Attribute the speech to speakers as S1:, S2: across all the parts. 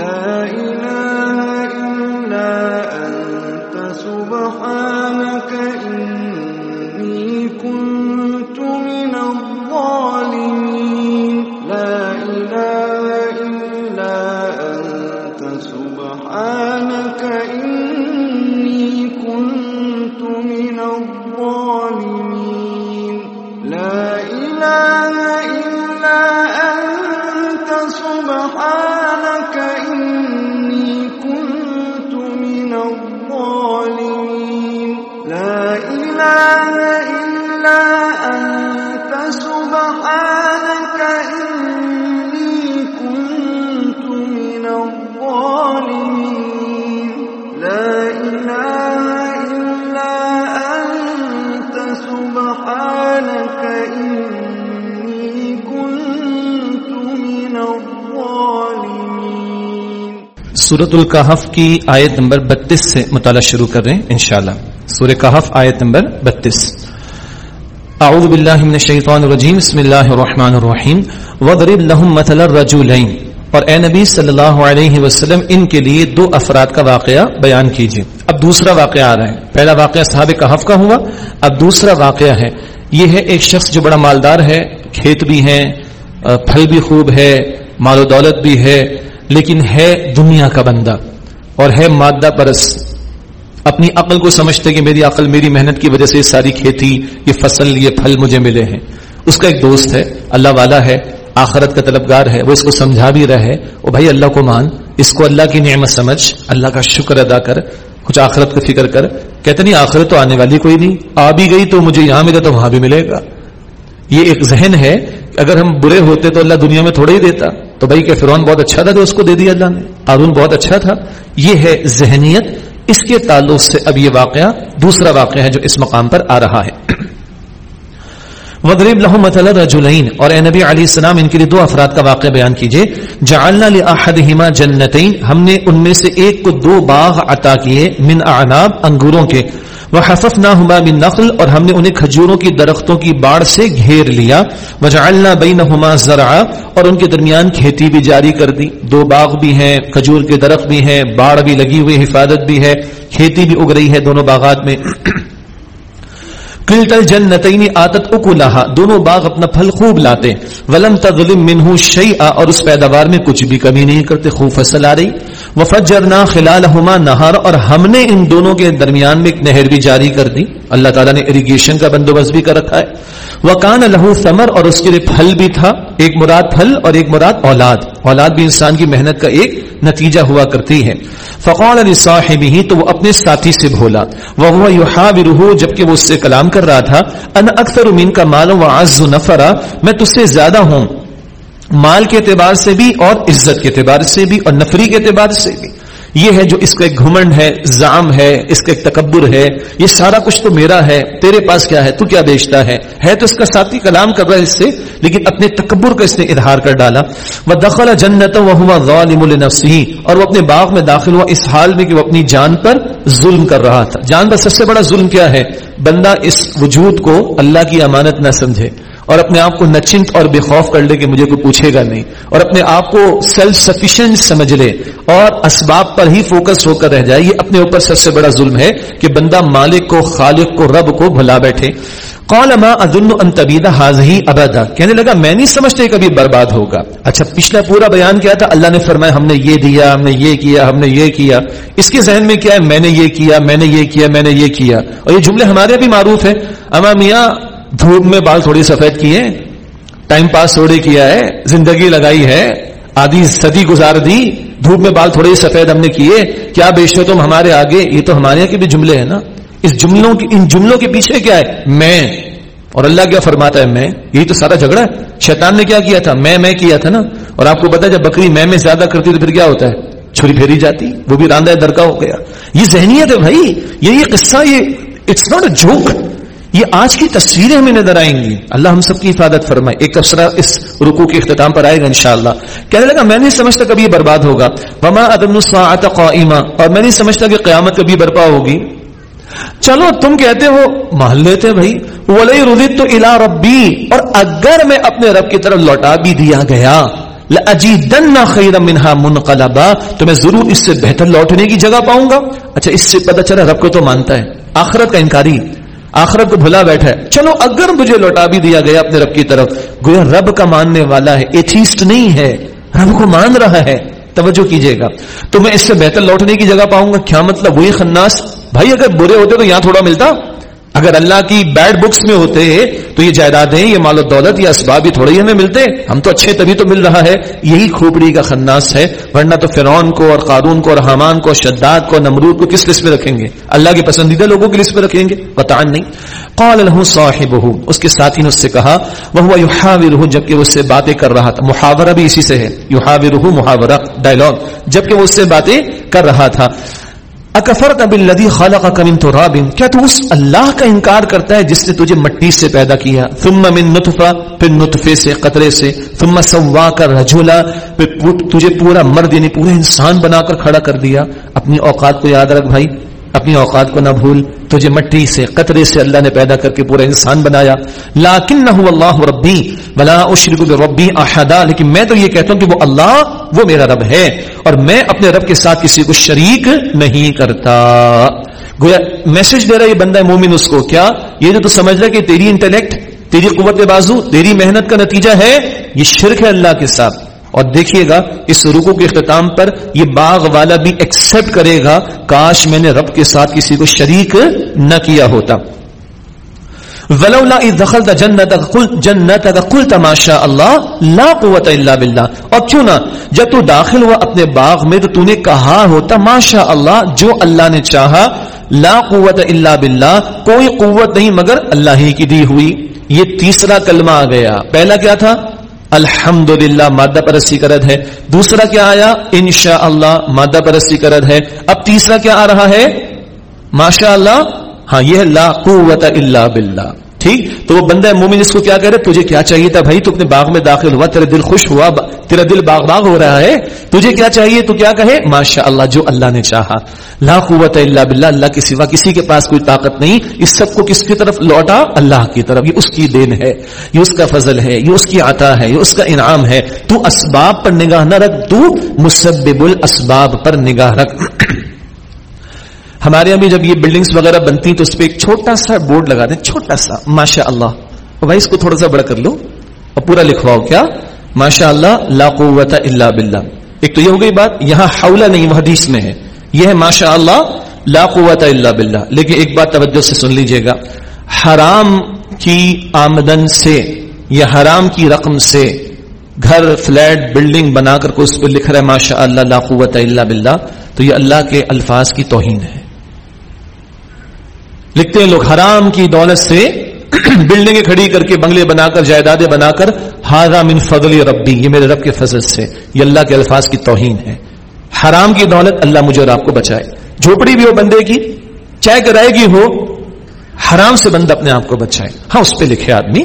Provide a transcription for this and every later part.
S1: لا إله إلا أنت سبحانك
S2: سورت القحف کی آیت نمبر بتیس سے مطالعہ شروع کر رہے ہیں، انشاءاللہ۔ سورہ کہف آیت نمبر بتیس۔ اعوذ باللہ من الشیطان الرجیم، بسم اللہ الرحمن الرحیم۔ وضرب لهم مثل الرجلین اور اے نبی صلی اللہ علیہ وسلم، ان کے لیے دو افراد کا واقعہ بیان کیجیے اب دوسرا واقعہ آ رہا ہے۔ پہلا واقعہ صحابہ کہف کا ہوا۔ اب دوسرا واقعہ ہے۔ یہ ہے ایک شخص جو بڑا مالدار ہے، کھیت بھی ہیں، پھل بھی خوب ہے، مال و دولت بھی ہے۔ لیکن ہے دنیا کا بندہ اور ہے مادہ پرس اپنی عقل کو سمجھتے کہ میری عقل میری محنت کی وجہ سے ساری کھیتی، یہ فصل، یہ پھل مجھے ملے ہیں۔ اس کا ایک دوست ہے، اللہ والا ہے، آخرت کا طلبگار ہے، وہ اس کو سمجھا بھی رہا ہے۔ وہ بھائی، اللہ کو مان، اس کو اللہ کی نعمت سمجھ، اللہ کا شکر ادا کر، کچھ آخرت کا فکر کر۔ کہتے نہیں، آخرت تو آنے والی کوئی نہیں، آ بھی گئی تو مجھے یہاں ملا تو وہاں بھی ملے گا۔ یہ ایک ذہن ہے، اگر ہم برے ہوتے تو اللہ دنیا میں تھوڑا ہی دیتا۔ تو بھائی کہ فرعون بہت اچھا تھا جو اس کو دے دیا اللہ نے۔ قارون بہت اچھا تھا۔ یہ ہے ذہنیت۔ اس کے تعلق سے اب یہ واقعہ دوسرا واقعہ ہے جو اس مقام پر آ رہا ہے۔ وضرب لهم مثل رجلين۔ اور اے نبی علیہ السلام، ان کے لیے دو افراد کا واقعہ بیان کیجیے۔ جعلنا لاحدهما جنتين۔ ہم نے ان میں سے ایک کو دو باغ عطا کیے، من اعناب، انگوروں کے۔ وحففناهما من نخل اور ہم نے انہیں کھجوروں کی درختوں کی باڑ سے گھیر لیا۔ وجعلنا بينهما زرعا اور ان کے درمیان کھیتی بھی جاری کر دی۔ دو باغ بھی ہیں، کھجور کے درخت بھی ہیں باڑ بھی لگی ہوئی، حفاظت بھی ہے، کھیتی بھی اگ رہی ہے دونوں باغات میں۔ کلٹل جنتین آتت اکلہا دونوں باغ اپنا پھل خوب لاتے۔ ولم تظلم منہ شیئا اور اس پیداوار میں کچھ بھی کمی نہیں کرتے خوب فصل آ رہی۔ وفجرنا خلالہما نہار اور ہم نے ان دونوں کے درمیان میں ایک نہر بھی جاری کر دی۔ اللہ تعالیٰ نے اریگیشن کا بندوبست بھی کر رکھا ہے۔ وکان لہو ثمر اور اس کے لیے پھل بھی تھا۔ ایک مراد پھل اور ایک مراد اولاد۔ اولاد بھی انسان کی محنت کا ایک نتیجہ ہوا کرتی ہے۔ فقال لصاحبه تو وہ اپنے ساتھی سے بولا، وهو يحاوره، جبکہ وہ اس سے کلام کر رہا تھا ان اکثر من کا مال نفرا، میں تجھ سے زیادہ ہوں۔ مال کے اعتبار سے بھی اور عزت کے اعتبار سے بھی اور نفری کے اعتبار سے بھی۔ یہ ہے جو اس کا ایک گھمنڈ ہے زام ہے، اس کا ایک تکبر ہے۔ یہ سارا کچھ تو میرا ہے، تیرے پاس کیا ہے؟ تو کیا بیچتا ہے؟ ہے تو اس کا ساتھی کلام کر رہا ہے اس سے، لیکن اپنے تکبر کا اس نے اظہار کر ڈالا۔ وہ دخل جنت ظالم النفسی اور وہ اپنے باغ میں داخل ہوا، اس حال میں کہ وہ اپنی جان پر ظلم کر رہا تھا۔ جان پر سب سے بڑا ظلم کیا ہے؟ بندہ اس وجود کو اللہ کی امانت نہ سمجھے۔ اور اپنے آپ کو نچنت اور بے خوف کر لے کہ مجھے کوئی پوچھے گا نہیں، اور اپنے آپ کو سیلف سفیشینٹ سمجھ لے، اور اسباب پر ہی فوکس ہو کر رہ جائے۔ یہ اپنے اوپر سب سے بڑا ظلم ہے کہ بندہ مالک کو، خالق کو، رب کو بھلا بیٹھے۔ قال ما اظن ان تبید هذه ابدا۔ کہنے لگا، میں نہیں سمجھتے کبھی برباد ہوگا۔ اچھا پچھلا پورا بیان کیا تھا؟ اللہ نے فرمایا، ہم نے یہ دیا، ہم نے یہ کیا، ہم نے یہ کیا۔ اس کے ذہن میں کیا ہے؟ میں نے یہ کیا، میں نے یہ کیا، میں نے یہ کیا۔ اور یہ جملے ہمارے بھی معروف ہیں۔ اما میاں دھوپ میں بال تھوڑی سفید کیے، ٹائم پاس تھوڑی کیا ہے، زندگی لگائی ہے، آدھی صدی گزار دی، دھوپ میں بال تھوڑے سفید ہم نے کیے، کیا بیچتے تم ہمارے آگے؟ یہ تو ہمارے یہاں کے بھی جملے ہیں نا۔ اس جملوں کی، ان جملوں کے پیچھے کیا ہے؟ میں۔ اور اللہ کیا فرماتا ہے؟ میں۔ یہی تو سارا جھگڑا ہے۔ شیطان نے کیا کیا تھا؟ میں میں کیا تھا نا؟ اور آپ کو پتا جب بکری میں میں زیادہ کرتی تو پھر کیا ہوتا ہے؟ چھری پھیری جاتی، وہ بھی راندہ درکا ہو گیا۔ یہ ذہنیت ہے بھائی، یہ یہ قصہ، یہ اٹس ناٹ اے جوک یہ آج کی تصویریں ہمیں نظر آئیں گی۔ اللہ ہم سب کی حفاظت فرمائے۔ ایک تبصرہ اس رکو کے اختتام پر آئے گا انشاءاللہ۔ کہنے لگا، میں نہیں سمجھتا کبھی یہ برباد ہوگا۔ وما ادم الساعة قائمہ اور میں نہیں سمجھتا کہ قیامت کبھی برپا ہوگی۔ چلو، تم کہتے ہو مان لیتے بھائی۔ ولی ردیت تو الا ربی اور اگر میں اپنے رب کی طرف لوٹا بھی دیا گیا لَأَجِيدَنَّ خَيْرًا مِنْهَا مُنْقَلَبًا۔ تو میں ضرور اس سے بہتر لوٹنے کی جگہ پاؤں گا۔ اچھا اس سے پتہ چلا، رب کو تو مانتا ہے۔ آخرت کا انکاری۔ آخرت کو بھلا بیٹھا ہے۔ چلو، اگر مجھے لوٹا بھی دیا گیا اپنے رب کی طرف، گویا رب کا ماننے والا ہے ایتھیسٹ نہیں ہے، رب کو مان رہا ہے۔ توجہ کیجیے گا۔ تو میں اس سے بہتر لوٹنے کی جگہ پاؤں گا۔ کیا مطلب؟ وہی خناس۔ بھائی، اگر برے ہوتے تو یہاں تھوڑا ملتا۔ اگر اللہ کی بیڈ بکس میں ہوتے تو یہ جائیدادیں یہ مال و دولت یا اسباب ہی تھوڑے ہی ہمیں ملتے۔ ہم تو اچھے تبھی تو مل رہا ہے۔ یہی کھوپڑی کا خناس ہے۔ ورنہ تو فرعون کو اور قارون کو اور حمان کو، شداد کو، نمرود کو کس لسٹ میں رکھیں گے؟ اللہ کے پسندیدہ لوگوں کی لسٹ میں رکھیں گے؟ پتا نہیں۔ قال له صاحبه اس کے ساتھی نے اس سے کہا وہ يحاوره جبکہ وہ اس سے باتیں کر رہا تھا۔ محاورہ بھی اسی سے ہے۔ يحاوره محاورہ ڈائلاگ جبکہ وہ اس سے باتیں کر رہا تھا۔ اکفرت بالذی خلقک من تراب. کیا تو اس اللہ کا انکار کرتا ہے جس نے تجھے مٹی سے پیدا کیا؟ ثم من نطفہ، پھر نطفے سے، قطرے سے. ثم سواک رجولا پھر تجھے پورا مرد یعنی پورا انسان بنا کر کھڑا کر دیا. اپنی اوقات کو یاد رکھ بھائی. اپنی اوقات کو نہ بھول، تجھے مٹی سے، قطرے سے اللہ نے پیدا کر کے پورا انسان بنایا۔ لاکن نہ اللہ ربی بلا اشرک ربی احدا لیکن میں تو یہ کہتا ہوں کہ وہ اللہ، وہ میرا رب ہے۔ اور میں اپنے رب کے ساتھ کسی کو شریک نہیں کرتا۔ گویا میسج دے رہا یہ بندہ مومن، اس کو کیا؟ یہ جو تو سمجھ رہا کہ تیری انٹلیکٹ تیری قوت بازو، تیری محنت کا نتیجہ ہے، یہ شرک ہے اللہ کے ساتھ۔ اور دیکھیے گا، اس رکو کے اختتام پر یہ باغ والا بھی ایکسپٹ کرے گا، کاش میں نے رب کے ساتھ کسی کو شریک نہ کیا ہوتا۔ ولولا اذ دخلت جنتك قل جنتك قلت ما شاء الله لا قوه الا بالله۔ اور کیوں نہ، جب تو داخل ہوا اپنے باغ میں تو تو نے کہا ہوتا، ما شاء جو اللہ نے چاہا، لا قوت الا بالله۔ کوئی قوت نہیں، مگر اللہ ہی کی دی ہوئی۔ یہ تیسرا کلمہ آ گیا۔ پہلا کیا تھا؟ الحمد للہ مادہ پرستی کرد ہے۔ دوسرا کیا آیا؟ انشاء اللہ مادہ پرستی کرد ہے۔ اب تیسرا کیا آ رہا ہے؟ ماشاء اللہ ہاں یہ لا قوت اللہ باللہ۔ ٹھیک؟ تو وہ بندہ مومن، اس کو کیا کہہ رہے؟ تجھے کیا چاہیے تھا بھائی؟ تو اپنے باغ میں داخل ہوا، تیرا دل خوش ہوا تیرا دل باغ باغ ہو رہا ہے۔ تجھے کیا چاہیے؟ تو کیا کہے؟ ماشاء اللہ جو اللہ نے چاہا۔ لا قوت اللہ باللہ، اللہ کے سوا کسی کے پاس کوئی طاقت نہیں۔ اس سب کو کس کی طرف لوٹا؟ اللہ کی طرف۔ یہ اس کی دین ہے، یہ اس کا فضل ہے، یہ اس کی عطا ہے، یہ اس کا انعام ہے۔ تو اسباب پر نگاہ نہ رکھ، تو مسبب الاسباب پر نگاہ رکھ۔ ہمارے یہاں بھی جب یہ بلڈنگز وغیرہ بنتی تو اس پہ ایک چھوٹا سا بورڈ لگا دیں، چھوٹا سا ماشاء اللہ بھائی، اس کو تھوڑا سا بڑا کر لو اور پورا لکھواؤ، کیا؟ ماشاء اللہ لا قوت الا باللہ۔ ایک تو یہ ہو گئی بات، یہاں حولہ نہیں، وہ حدیث میں ہے۔ یہ ہے ماشاء اللہ لا قوت الا باللہ۔ لیکن ایک بات توجہ سے سن لیجیے گا۔ حرام کی آمدن سے یا حرام کی رقم سے گھر، فلیٹ بلڈنگ بنا کر کو اس پہ لکھ رہا ہے ماشاء اللہ لا قوت الا باللہ، تو یہ اللہ کے الفاظ کی توہین ہے۔ لکھتے ہیں لوگ، حرام کی دولت سے بلڈنگیں کھڑی کر کے بنگلے بنا کر جائیدادیں بنا کر ہارا من فضل ربی یہ میرے رب کے فضل سے، یہ اللہ کے الفاظ کی توہین ہے۔ حرام کی دولت اللہ مجھے اور آپ کو بچائے۔ جھوپڑی بھی ہو بندے کی چائے کرائے گی ہو حرام سے بندہ اپنے آپ کو بچائے۔ ہاں اس پہ لکھے آدمی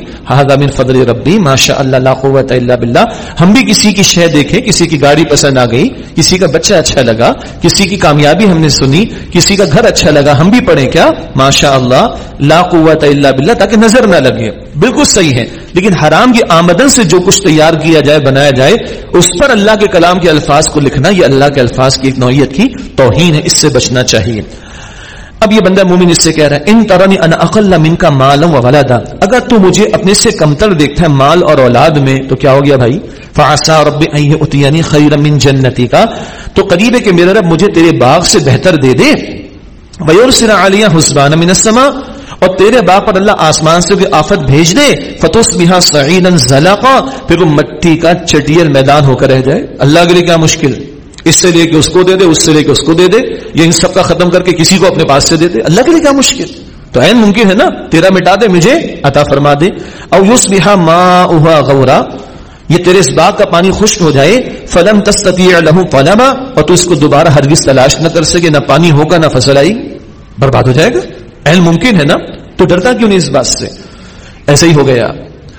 S2: من فضل ربی ماشاء اللہ، لا قوت الا باللہ۔ ہم بھی کسی کی شے دیکھے، کسی کی گاڑی پسند آ گئی، کسی کا بچہ اچھا لگا، کسی کی کامیابی ہم نے سنی، کسی کا گھر اچھا لگا، ہم بھی پڑھیں کیا؟ ماشاء اللہ، لا قوت الا باللہ، تاکہ نظر نہ لگے۔ بالکل صحیح ہے، لیکن حرام کی آمدن سے جو کچھ تیار کیا جائے، بنایا جائے، اس پر اللہ کے کلام کے الفاظ کو لکھنا، یہ اللہ کے الفاظ کی ایک نوعیت کی توہین ہے، اس سے بچنا چاہیے۔ اب یہ بندہ مومن اس سے کہہ رہا ہے، ان ترنی ان اقل من کا مالم و ولادا اگر تو مجھے اپنے سے کمتر دیکھتا ہے مال اور اولاد میں، تو کیا ہو گیا بھائی؟ فعسا رب ان اتیانی خیر من جنتی کا۔ تو قریب ہے کہ میرا رب مجھے تیرے باغ سے بہتر دے دے۔ ویرسل علیہ حسبان من السماء۔ اور تیرے باغ پر اللہ آسمان سے کوئی آفت بھیج دے۔ فتوس بہا سعیدا زلقا۔ پھر وہ مٹی کا چٹیل میدان ہو کر رہ جائے۔ اللہ کے لیے کیا مشکل؟ اس سے لے کے اس کو دے دے، اس سے لے کے اس کو دے دے، یہ ان سب کا ختم کر کے کسی کو اپنے پاس سے دے دے۔ اللہ کے لیے کیا مشکل؟ تو این ممکن ہے نا، تیرا مٹا دے، مجھے عطا فرما دے۔ او یوس بہا ما اوہا غورا، یہ تیرے اس باغ کا پانی خشک ہو جائے۔ فلم تستطیع له طلبا، اور تو اس کو دوبارہ ہرگز تلاش نہ کر سکے، نہ پانی ہوگا نہ فصل آئی۔ برباد ہو جائے گا۔ این ممکن ہے نا، تو ڈرتا کیوں نہیں اس بات سے؟ ایسے ہی ہو گیا۔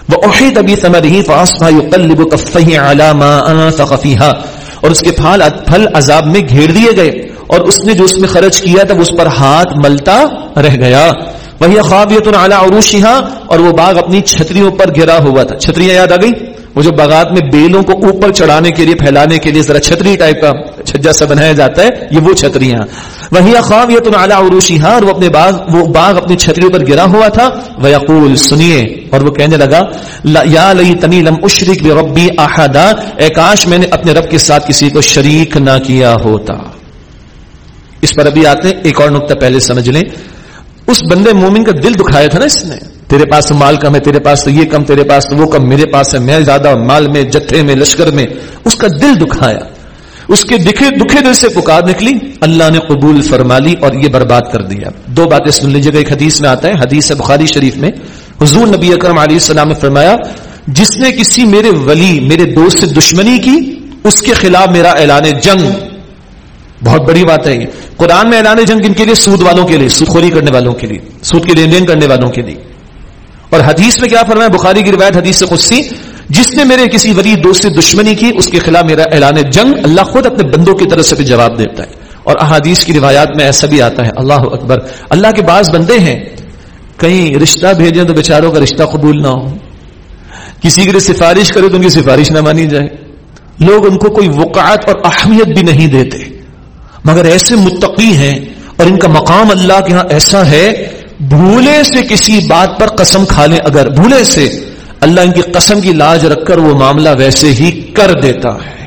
S2: وہ اوحید ابھی ثمره فاصبح يقلب كفيه على ما انفق فيها۔ اور اس کے پھل پھل عذاب میں گھیر دیے گئے اور اس نے جو اس میں خرچ کیا تب اس پر ہاتھ ملتا رہ گیا۔ وہی خوابیت عروشیہ اور وہ باغ اپنی چھتریوں پر گرا ہوا تھا۔ چھتریاں یاد آ گئی وہ جو باغات میں بیلوں کو اوپر چڑھانے کے لیے، پھیلانے کے لیے ذرا چھتری ٹائپ کا چھجا سا بنایا جاتا ہے، یہ وہ چھتریاں وہی خواب یہ تم اعلیٰ عروشی ہاں اور وہ اپنے باغ، وہ باغ اپنی چھتری پر گرا ہوا تھا۔ وہ یقول سنیے۔ اور وہ کہنے لگا یا لئی تنی لم اشرک بے ربی احدا۔ اے کاش میں نے اپنے رب کے ساتھ کسی کو شریک نہ کیا ہوتا۔ اس پر ابھی آتے ایک اور نقطہ پہلے سمجھ لیں۔ اس بندے مومن کا دل دکھایا تھا نا اس نے۔ تیرے پاس تو مال کم ہے، تیرے پاس تو یہ کم، تیرے پاس تو وہ کم، میرے پاس ہے میں زیادہ، مال میں جتھے میں، لشکر میں۔ اس کا دل دکھایا۔ اس کے دکھے دکھے دل سے پکار نکلی۔ اللہ نے قبول فرما لی اور یہ برباد کر دیا۔ دو باتیں سن لیجیے گا، ایک حدیث میں آتا ہے، حدیث بخاری شریف میں۔ حضور نبی اکرم علیہ السلام نے فرمایا، جس نے کسی میرے ولی، میرے دوست سے دشمنی کی، اس کے خلاف میرا اعلان جنگ۔ بہت بڑی بات ہے یہ۔ قرآن میں اعلان جنگ ان کے لیے، سود والوں کے لیے، سود خوری کرنے والوں کے لیے، سود کے لین دین کرنے والوں کے لیے۔ اور حدیث میں کیا فرمایا بخاری کی روایت حدیث سے خصی جس نے میرے کسی ولی دوست سے دشمنی کی، اس کے خلاف میرا اعلان جنگ اللہ خود اپنے بندوں کی طرف سے بھی جواب دیتا ہے۔ اور احادیث کی روایات میں ایسا بھی آتا ہے، اللہ اکبر۔ اللہ کے بعض بندے ہیں، کہیں رشتہ بھیجیں تو بیچاروں کا رشتہ قبول نہ ہو۔ کسی کے لیے سفارش کرے تو ان کی سفارش نہ مانی جائے۔ لوگ ان کو کوئی وقعت اور اہمیت بھی نہیں دیتے۔ مگر ایسے متقی ہیں اور ان کا مقام اللہ کے ہاں ایسا ہے بھولے سے کسی بات پر قسم کھا لیں، اگر بھولے سے اللہ ان کی قسم کی لاج رکھ کر وہ معاملہ ویسے ہی کر دیتا ہے۔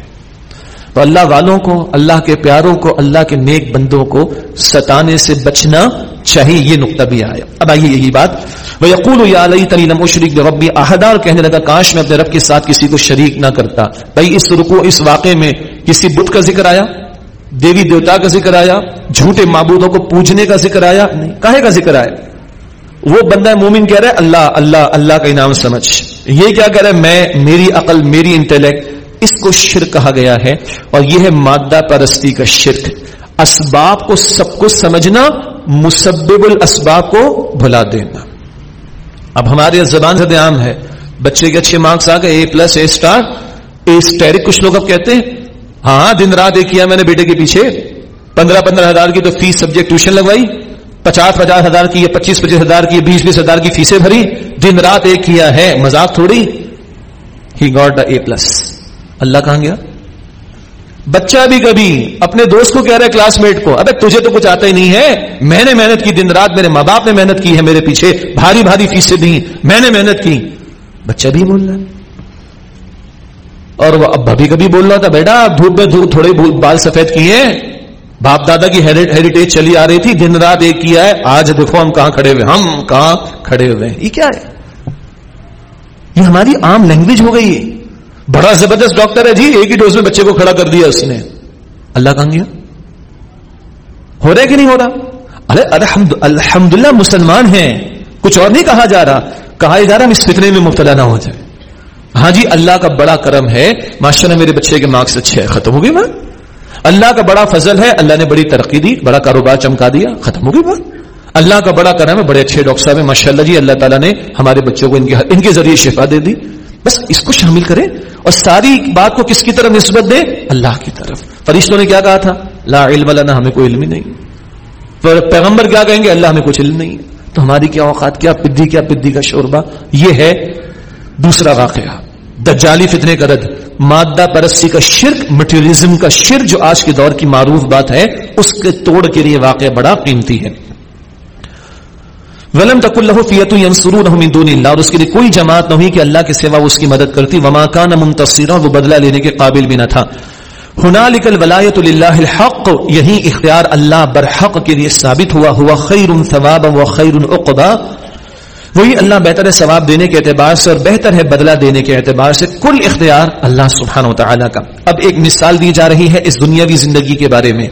S2: تو اللہ والوں کو، اللہ کے پیاروں کو، اللہ کے نیک بندوں کو ستانے سے بچنا چاہیے، یہ نقطہ بھی آیا۔ اب آئیے یہی بات۔ وہ یقول یا علیہ تلیم شریک ربی احدار کہنے لگا، کاش میں اپنے رب کے ساتھ کسی کو شریک نہ کرتا۔ بھائی، اس رکو اس واقعے میں کسی بت کا ذکر آیا؟ دیوی دیوتا کا ذکر آیا، جھوٹے معبودوں کو پوجنے کا ذکر آیا، نہیں کہے کا ذکر آیا؟ وہ بندہ مومن کہہ رہا ہے، اللہ اللہ اللہ کا انعام سمجھ۔ یہ کیا کہہ رہا ہے؟ میں، میری عقل، میری انٹلیکٹ، اس کو شرک کہا گیا ہے اور یہ ہے مادہ پرستی کا شرک۔ اسباب کو سب کو سمجھنا، مسبب الاسباب کو بھلا دینا۔ اب ہمارے زبان سے عام ہے۔ بچے کے اچھے مارکس آ گئے A plus A star A asterisk کچھ لوگ اب کہتے ہیں ہاں دن رات ایک کیا میں نے بیٹے کے پیچھے پندرہ پندرہ ہزار کی تو فیس سبجیکٹ ٹیوشن لگوائی، پچاس پچاس ہزار کی، پچیس پچیس ہزار کی، بیس بیس ہزار کی فیسیں بھری، دن رات ایک کیا ہے مزاق تھوڑی۔ He got the a plus اللہ کہاں گیا؟ بچہ بھی کبھی اپنے دوست کو کہہ رہا ہے کلاس میٹ کو، ابے تجھے تو کچھ آتا ہی نہیں ہے۔ میں نے محنت کی، دن رات میرے ماں باپ نے محنت کی ہے میرے پیچھے، بھاری بھاری فیسیں دی میں نے محنت کی۔ بچہ بھی بول رہا ہے۔ اور وہ اب بھی کبھی بول رہا تھا، بیٹا، دھوپ میں دھوپ، تھوڑے بال سفید کیے باپ دادا کی ہیریٹیج چلی آ رہی تھی، دن رات ایک کیا ہے، آج دیکھو ہم کہاں کھڑے ہوئے ہم کہاں کھڑے ہوئے ہیں. یہ کیا ہے؟ یہ ہماری عام لینگویج ہو گئی بڑا زبردست ڈاکٹر ہے جی ایک ہی ڈوز میں بچے کو کھڑا کر دیا اس نے۔ اللہ کہاں گیا؟ ہو رہا ہے کہ نہیں ہو رہا؟ ارے، الحمد الحمد للہ مسلمان ہیں۔ کچھ اور نہیں کہا جا رہا۔ کہا جا رہا ہم اس فتنے میں مبتلا نہ ہو جائے ہاں جی اللہ کا بڑا کرم ہے۔ ماشاء اللہ میرے بچے کے مارکس اچھے ختم ہو گئی بات؟ اللہ کا بڑا فضل ہے، اللہ نے بڑی ترقی دی، بڑا کاروبار چمکا دیا، ختم ہو گئی بات؟ اللہ کا بڑا کرم ہے، بڑے اچھے ڈاکٹر صاحب ماشاء اللہ جی اللہ تعالیٰ نے ہمارے بچوں کو ان کے ان کے ذریعے شفا دے دی۔ بس اس کو شامل کرے اور ساری بات کو کس کی طرف نسبت دے اللہ کی طرف۔ فرشتوں نے کیا کہا تھا؟ لا علم لنا، ہمیں کوئی علم ہی نہیں۔ پر پیغمبر کیا کہیں گے؟ اللہ ہمیں کچھ علم نہیں۔ تو ہماری کیا اوقات، کیا پدی کیا پدی کا شوربہ یہ ہے دوسرا واقعہ۔ دجالی فتنے کا رد، مادہ پرستی کا شرک مٹیریلزم کا شرک جو آج کے دور کی معروف بات ہے، اس کے توڑ کے لیے واقع بڑا قیمتی ہے۔ ولم تک اللہ فیت من دون اللہ، اور اس کے لیے کوئی جماعت نہ ہوئی کہ اللہ کے سوا اس کی مدد کرتی۔ وما کان منتصرا، وہ بدلہ لینے کے قابل بھی نہ تھا۔ هنالك الولایت للہ الحق، یہی اختیار اللہ برحق کے لیے ثابت ہوا ہوا خیر ثوابا و خیر عقبا۔ وہی اللہ بہتر ہے ثواب دینے کے اعتبار سے اور بہتر ہے بدلہ دینے کے اعتبار سے کل اختیار اللہ سبحانہ و تعالیٰ کا۔ اب ایک مثال دی جا رہی ہے اس دنیاوی زندگی کے بارے میں۔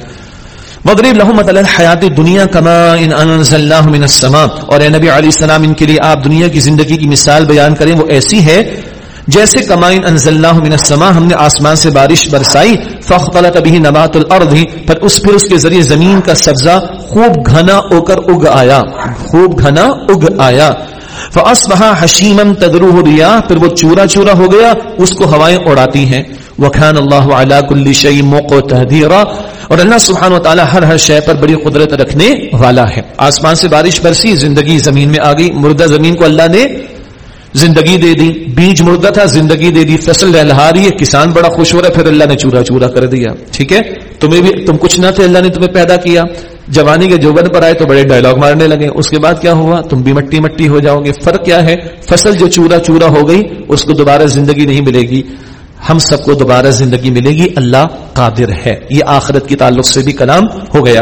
S2: مغرب لہو حیات دنیا کما ان اللہ من السماء۔ اور اے نبی علیہ السلام، ان کے لیے آپ دنیا کی زندگی کی مثال بیان کریں، وہ ایسی ہے جیسے کمائن انزل من السماء، ہم نے آسمان سے بارش برسائی، فاختلط به نبات الارض پھر اس پھر اس کے ذریعے زمین کا سبزہ خوب گھنا ہو کر اگ آیا، خوب گھنا اگ آیا۔ فاصبح حشیما تدروه الرياح پھر وہ چورا چورا ہو گیا، اس کو ہوائیں اڑاتی ہیں۔ وكان الله على كل شيء مقتدرا اور اللہ سبحانہ و تعالی ہر ہر شے پر بڑی قدرت رکھنے والا ہے۔ آسمان سے بارش برسی، زندگی زمین میں آ گئی، مردہ زمین کو اللہ نے زندگی دے دی، بیج مردہ تھا، زندگی دے دی، فصل لہلا رہی ہے کسان بڑا خوش ہو رہا ہے، پھر اللہ نے چورا چورا کر دیا۔ ٹھیک ہے؟ تمہیں بھی، تم کچھ نہ تھے، اللہ نے تمہیں پیدا کیا۔ جوانی کے جوبن پر آئے تو بڑے ڈائلگ مارنے لگے۔ اس کے بعد کیا ہوا؟ تم بھی مٹی مٹی ہو جاؤ گے۔ فرق کیا ہے؟ فصل جو چورا چورا ہو گئی، اس کو دوبارہ زندگی نہیں ملے گی۔ ہم سب کو دوبارہ زندگی ملے گی۔ اللہ قادر ہے۔ یہ آخرت کی تعلق سے بھی کلام ہو گیا۔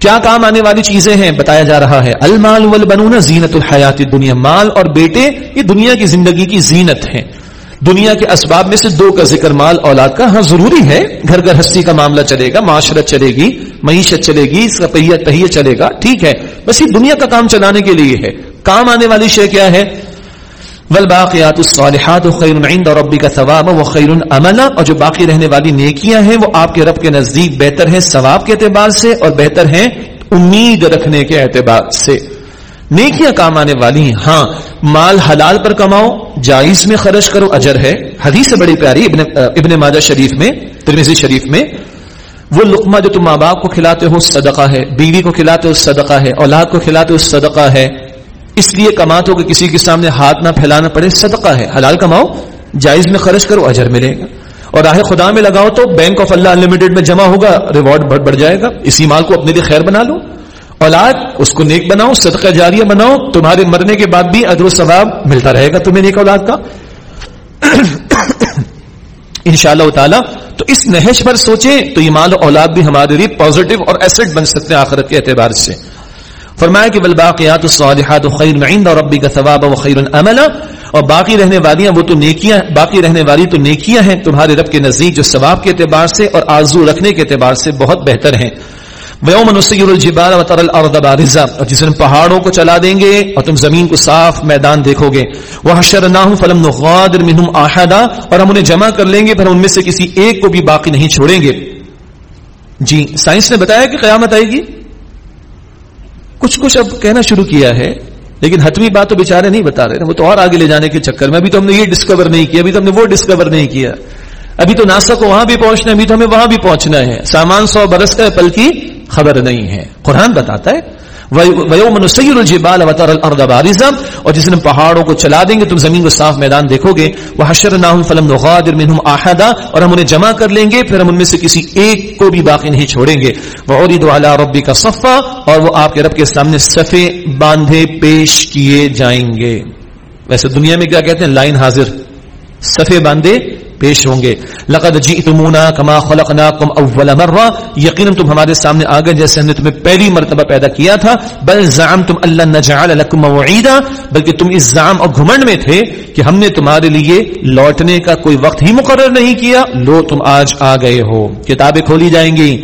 S2: کیا کام آنے والی چیزیں ہیں بتایا جا رہا ہے۔ المال والبنون زینت الحیات دنیا مال اور بیٹے یہ دنیا کی زندگی کی زینت ہیں۔ دنیا کے اسباب میں سے دو کا ذکر مال اولاد کا۔ ہاں ضروری ہے۔ گھر گھر ہستی کا معاملہ چلے گا، معاشرت چلے گی، معیشت چلے گی اس کا پہیہ تہیہ چلے گا۔ ٹھیک ہے۔ بس یہ دنیا کا کام چلانے کے لیے ہے۔ کام آنے والی شے کیا ہے؟ والباقیات الصالحات خیر عند ربک ثواب و خیر عملا اور جو باقی رہنے والی نیکیاں ہیں وہ آپ کے رب کے نزدیک بہتر ہیں ثواب کے اعتبار سے اور بہتر ہیں امید رکھنے کے اعتبار سے۔ نیکیاں کام آنے والی ہیں ہاں مال حلال پر کماؤ جائز میں خرچ کرو اجر ہے۔ حدیث سے بڑی پیاری ابن, ابن ماجہ شریف میں ترمیزی شریف میں وہ لقمہ جو تم ماں باپ کو کھلاتے ہو صدقہ ہے بیوی کو کھلاتے ہو صدقہ ہے اولاد کو کھلاتے ہو صدقہ ہے۔ اس لیے کماتے ہو کہ کسی کے سامنے ہاتھ نہ پھیلانا پڑے، صدقہ ہے۔ حلال کماؤ، جائز میں خرچ کرو، اجر ملے گا۔ اور راہ خدا میں لگاؤ تو بینک آف اللہ انلمیٹڈ میں جمع ہوگا ریوارڈ بڑھ جائے گا۔ اسی مال کو اپنے لیے خیر بنا لو۔ اولاد، اس کو نیک بناؤ، صدقہ جاریہ بناؤ۔ تمہارے مرنے کے بعد بھی ادر و ثواب ملتا رہے گا تمہیں نیک اولاد کا۔ ان شاء اللہ تعالیٰ، تو اس نہج پر سوچیں تو یہ مال اولاد بھی ہمارے لیے پازیٹو اور ایسٹ بن سکتے ہیں آخرت کے اعتبار سے۔ فرمایا کہ والباقیات الصالحات خیر عند ربک ثوابا وخیر عملا، اور باقی رہنے والیاں وہ تو نیکیاں، باقی رہنے والی تو نیکیاں ہیں، تمہارے رب کے نزدیک جو ثواب کے اعتبار سے اور آرزو رکھنے کے اعتبار سے بہت بہتر ہیں۔ ویوم نسیر الجبال وتر الارض بارزا، اور جس دن پہاڑوں کو چلا دیں گے اور تم زمین کو صاف میدان دیکھو گے۔ وحشرناہم فلم نغادر منهم احدا اور ہم انہیں جمع کر لیں گے پھر ان میں سے کسی ایک کو بھی باقی نہیں چھوڑیں گے۔ جی سائنس نے بتایا کہ قیامت آئے گی؟ کچھ کچھ اب کہنا شروع کیا ہے، لیکن حتمی بات تو بےچارے نہیں بتا رہے وہ تو اور آگے لے جانے کے چکر میں، ابھی تو ہم نے یہ ڈسکور نہیں کیا، ابھی تو ہم نے وہ ڈسکور نہیں کیا۔ ابھی تو ناسا کو وہاں بھی پہنچنا ہے، ابھی تو ہمیں وہاں بھی پہنچنا ہے۔ سامان سو برس کا پل کی خبر نہیں ہے۔ قرآن بتاتا ہے ویوم نسیر الجبال وتر الارض بارزا۔ اور جس دن پہاڑوں کو چلا دیں گے، تم زمین کو صاف میدان دیکھو گے۔ وحشرناہم فلم نغادر منهم احدا اور ہم انہیں جمع کر لیں گے، پھر ہم ان میں سے کسی ایک کو بھی باقی نہیں چھوڑیں گے۔ وعرض علی ربک صفا۔ اور وہ آپ کے رب کے سامنے صفے باندھے پیش کیے جائیں گے۔ ویسے دنیا میں کیا کہتے ہیں؟ لائن حاضر۔ صفے باندھے پیش ہوں گے۔ لقد جئتمونا کما خلقناکم اول مرہ۔ یقینا تم ہمارے سامنے آ گئے جیسے ہم نے تمہیں پہلی مرتبہ پیدا کیا تھا۔ بل زعمتم اللہ نجعل عیدہ بلکہ تم اس زعم اور گھمنڈ میں تھے کہ ہم نے تمہارے لیے لوٹنے کا کوئی وقت ہی مقرر نہیں کیا۔ لو تم آج آ گئے ہو۔ کتابیں کھولی جائیں گی۔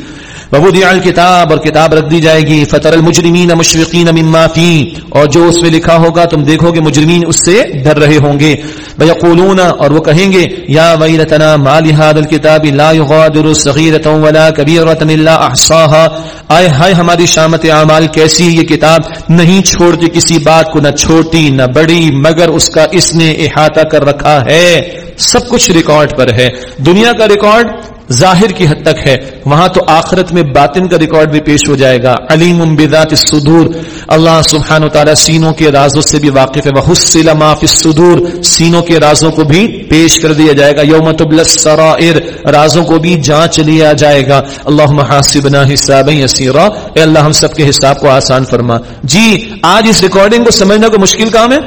S2: وبودع الكتاب اور کتاب رکھ دی جائے گی۔ فطر المجرمین مشفقین مما فی اور جو اس میں لکھا ہوگا، تم دیکھو گے مجرمین اس سے ڈر رہے ہوں گے۔ ويقولون، اور وہ کہیں گے، یا ویلتنا ما لهذا الكتاب لا يغادر صغيرة ولا كبيرة الا احصاها آئے ہائے ہماری شامت اعمال کیسی یہ کتاب نہیں چھوڑتی، کسی بات کو نہ چھوٹی نہ بڑی، مگر اس کا اس نے احاطہ کر رکھا ہے۔ سب کچھ ریکارڈ پر ہے۔ دنیا کا ریکارڈ ظاہر کی حد تک ہے۔ وہاں تو آخرت میں باطن کا ریکارڈ بھی پیش ہو جائے گا۔ علیم بذات الصدور۔ اللہ سبحانہ و تعالی سینوں کے رازوں سے بھی واقف ہے۔ وحسل ما فی الصدور۔ سینوں کے رازوں کو بھی پیش کر دیا جائے گا۔ یوم تبل السرائر۔ رازوں کو بھی جانچ لیا جائے گا۔ اللهم حاسبنا حسابا یسیرا۔ اے اللہ، ہم سب کے حساب کو آسان فرما۔ جی آج اس ریکارڈنگ کو سمجھنا کوئی مشکل کام ہے؟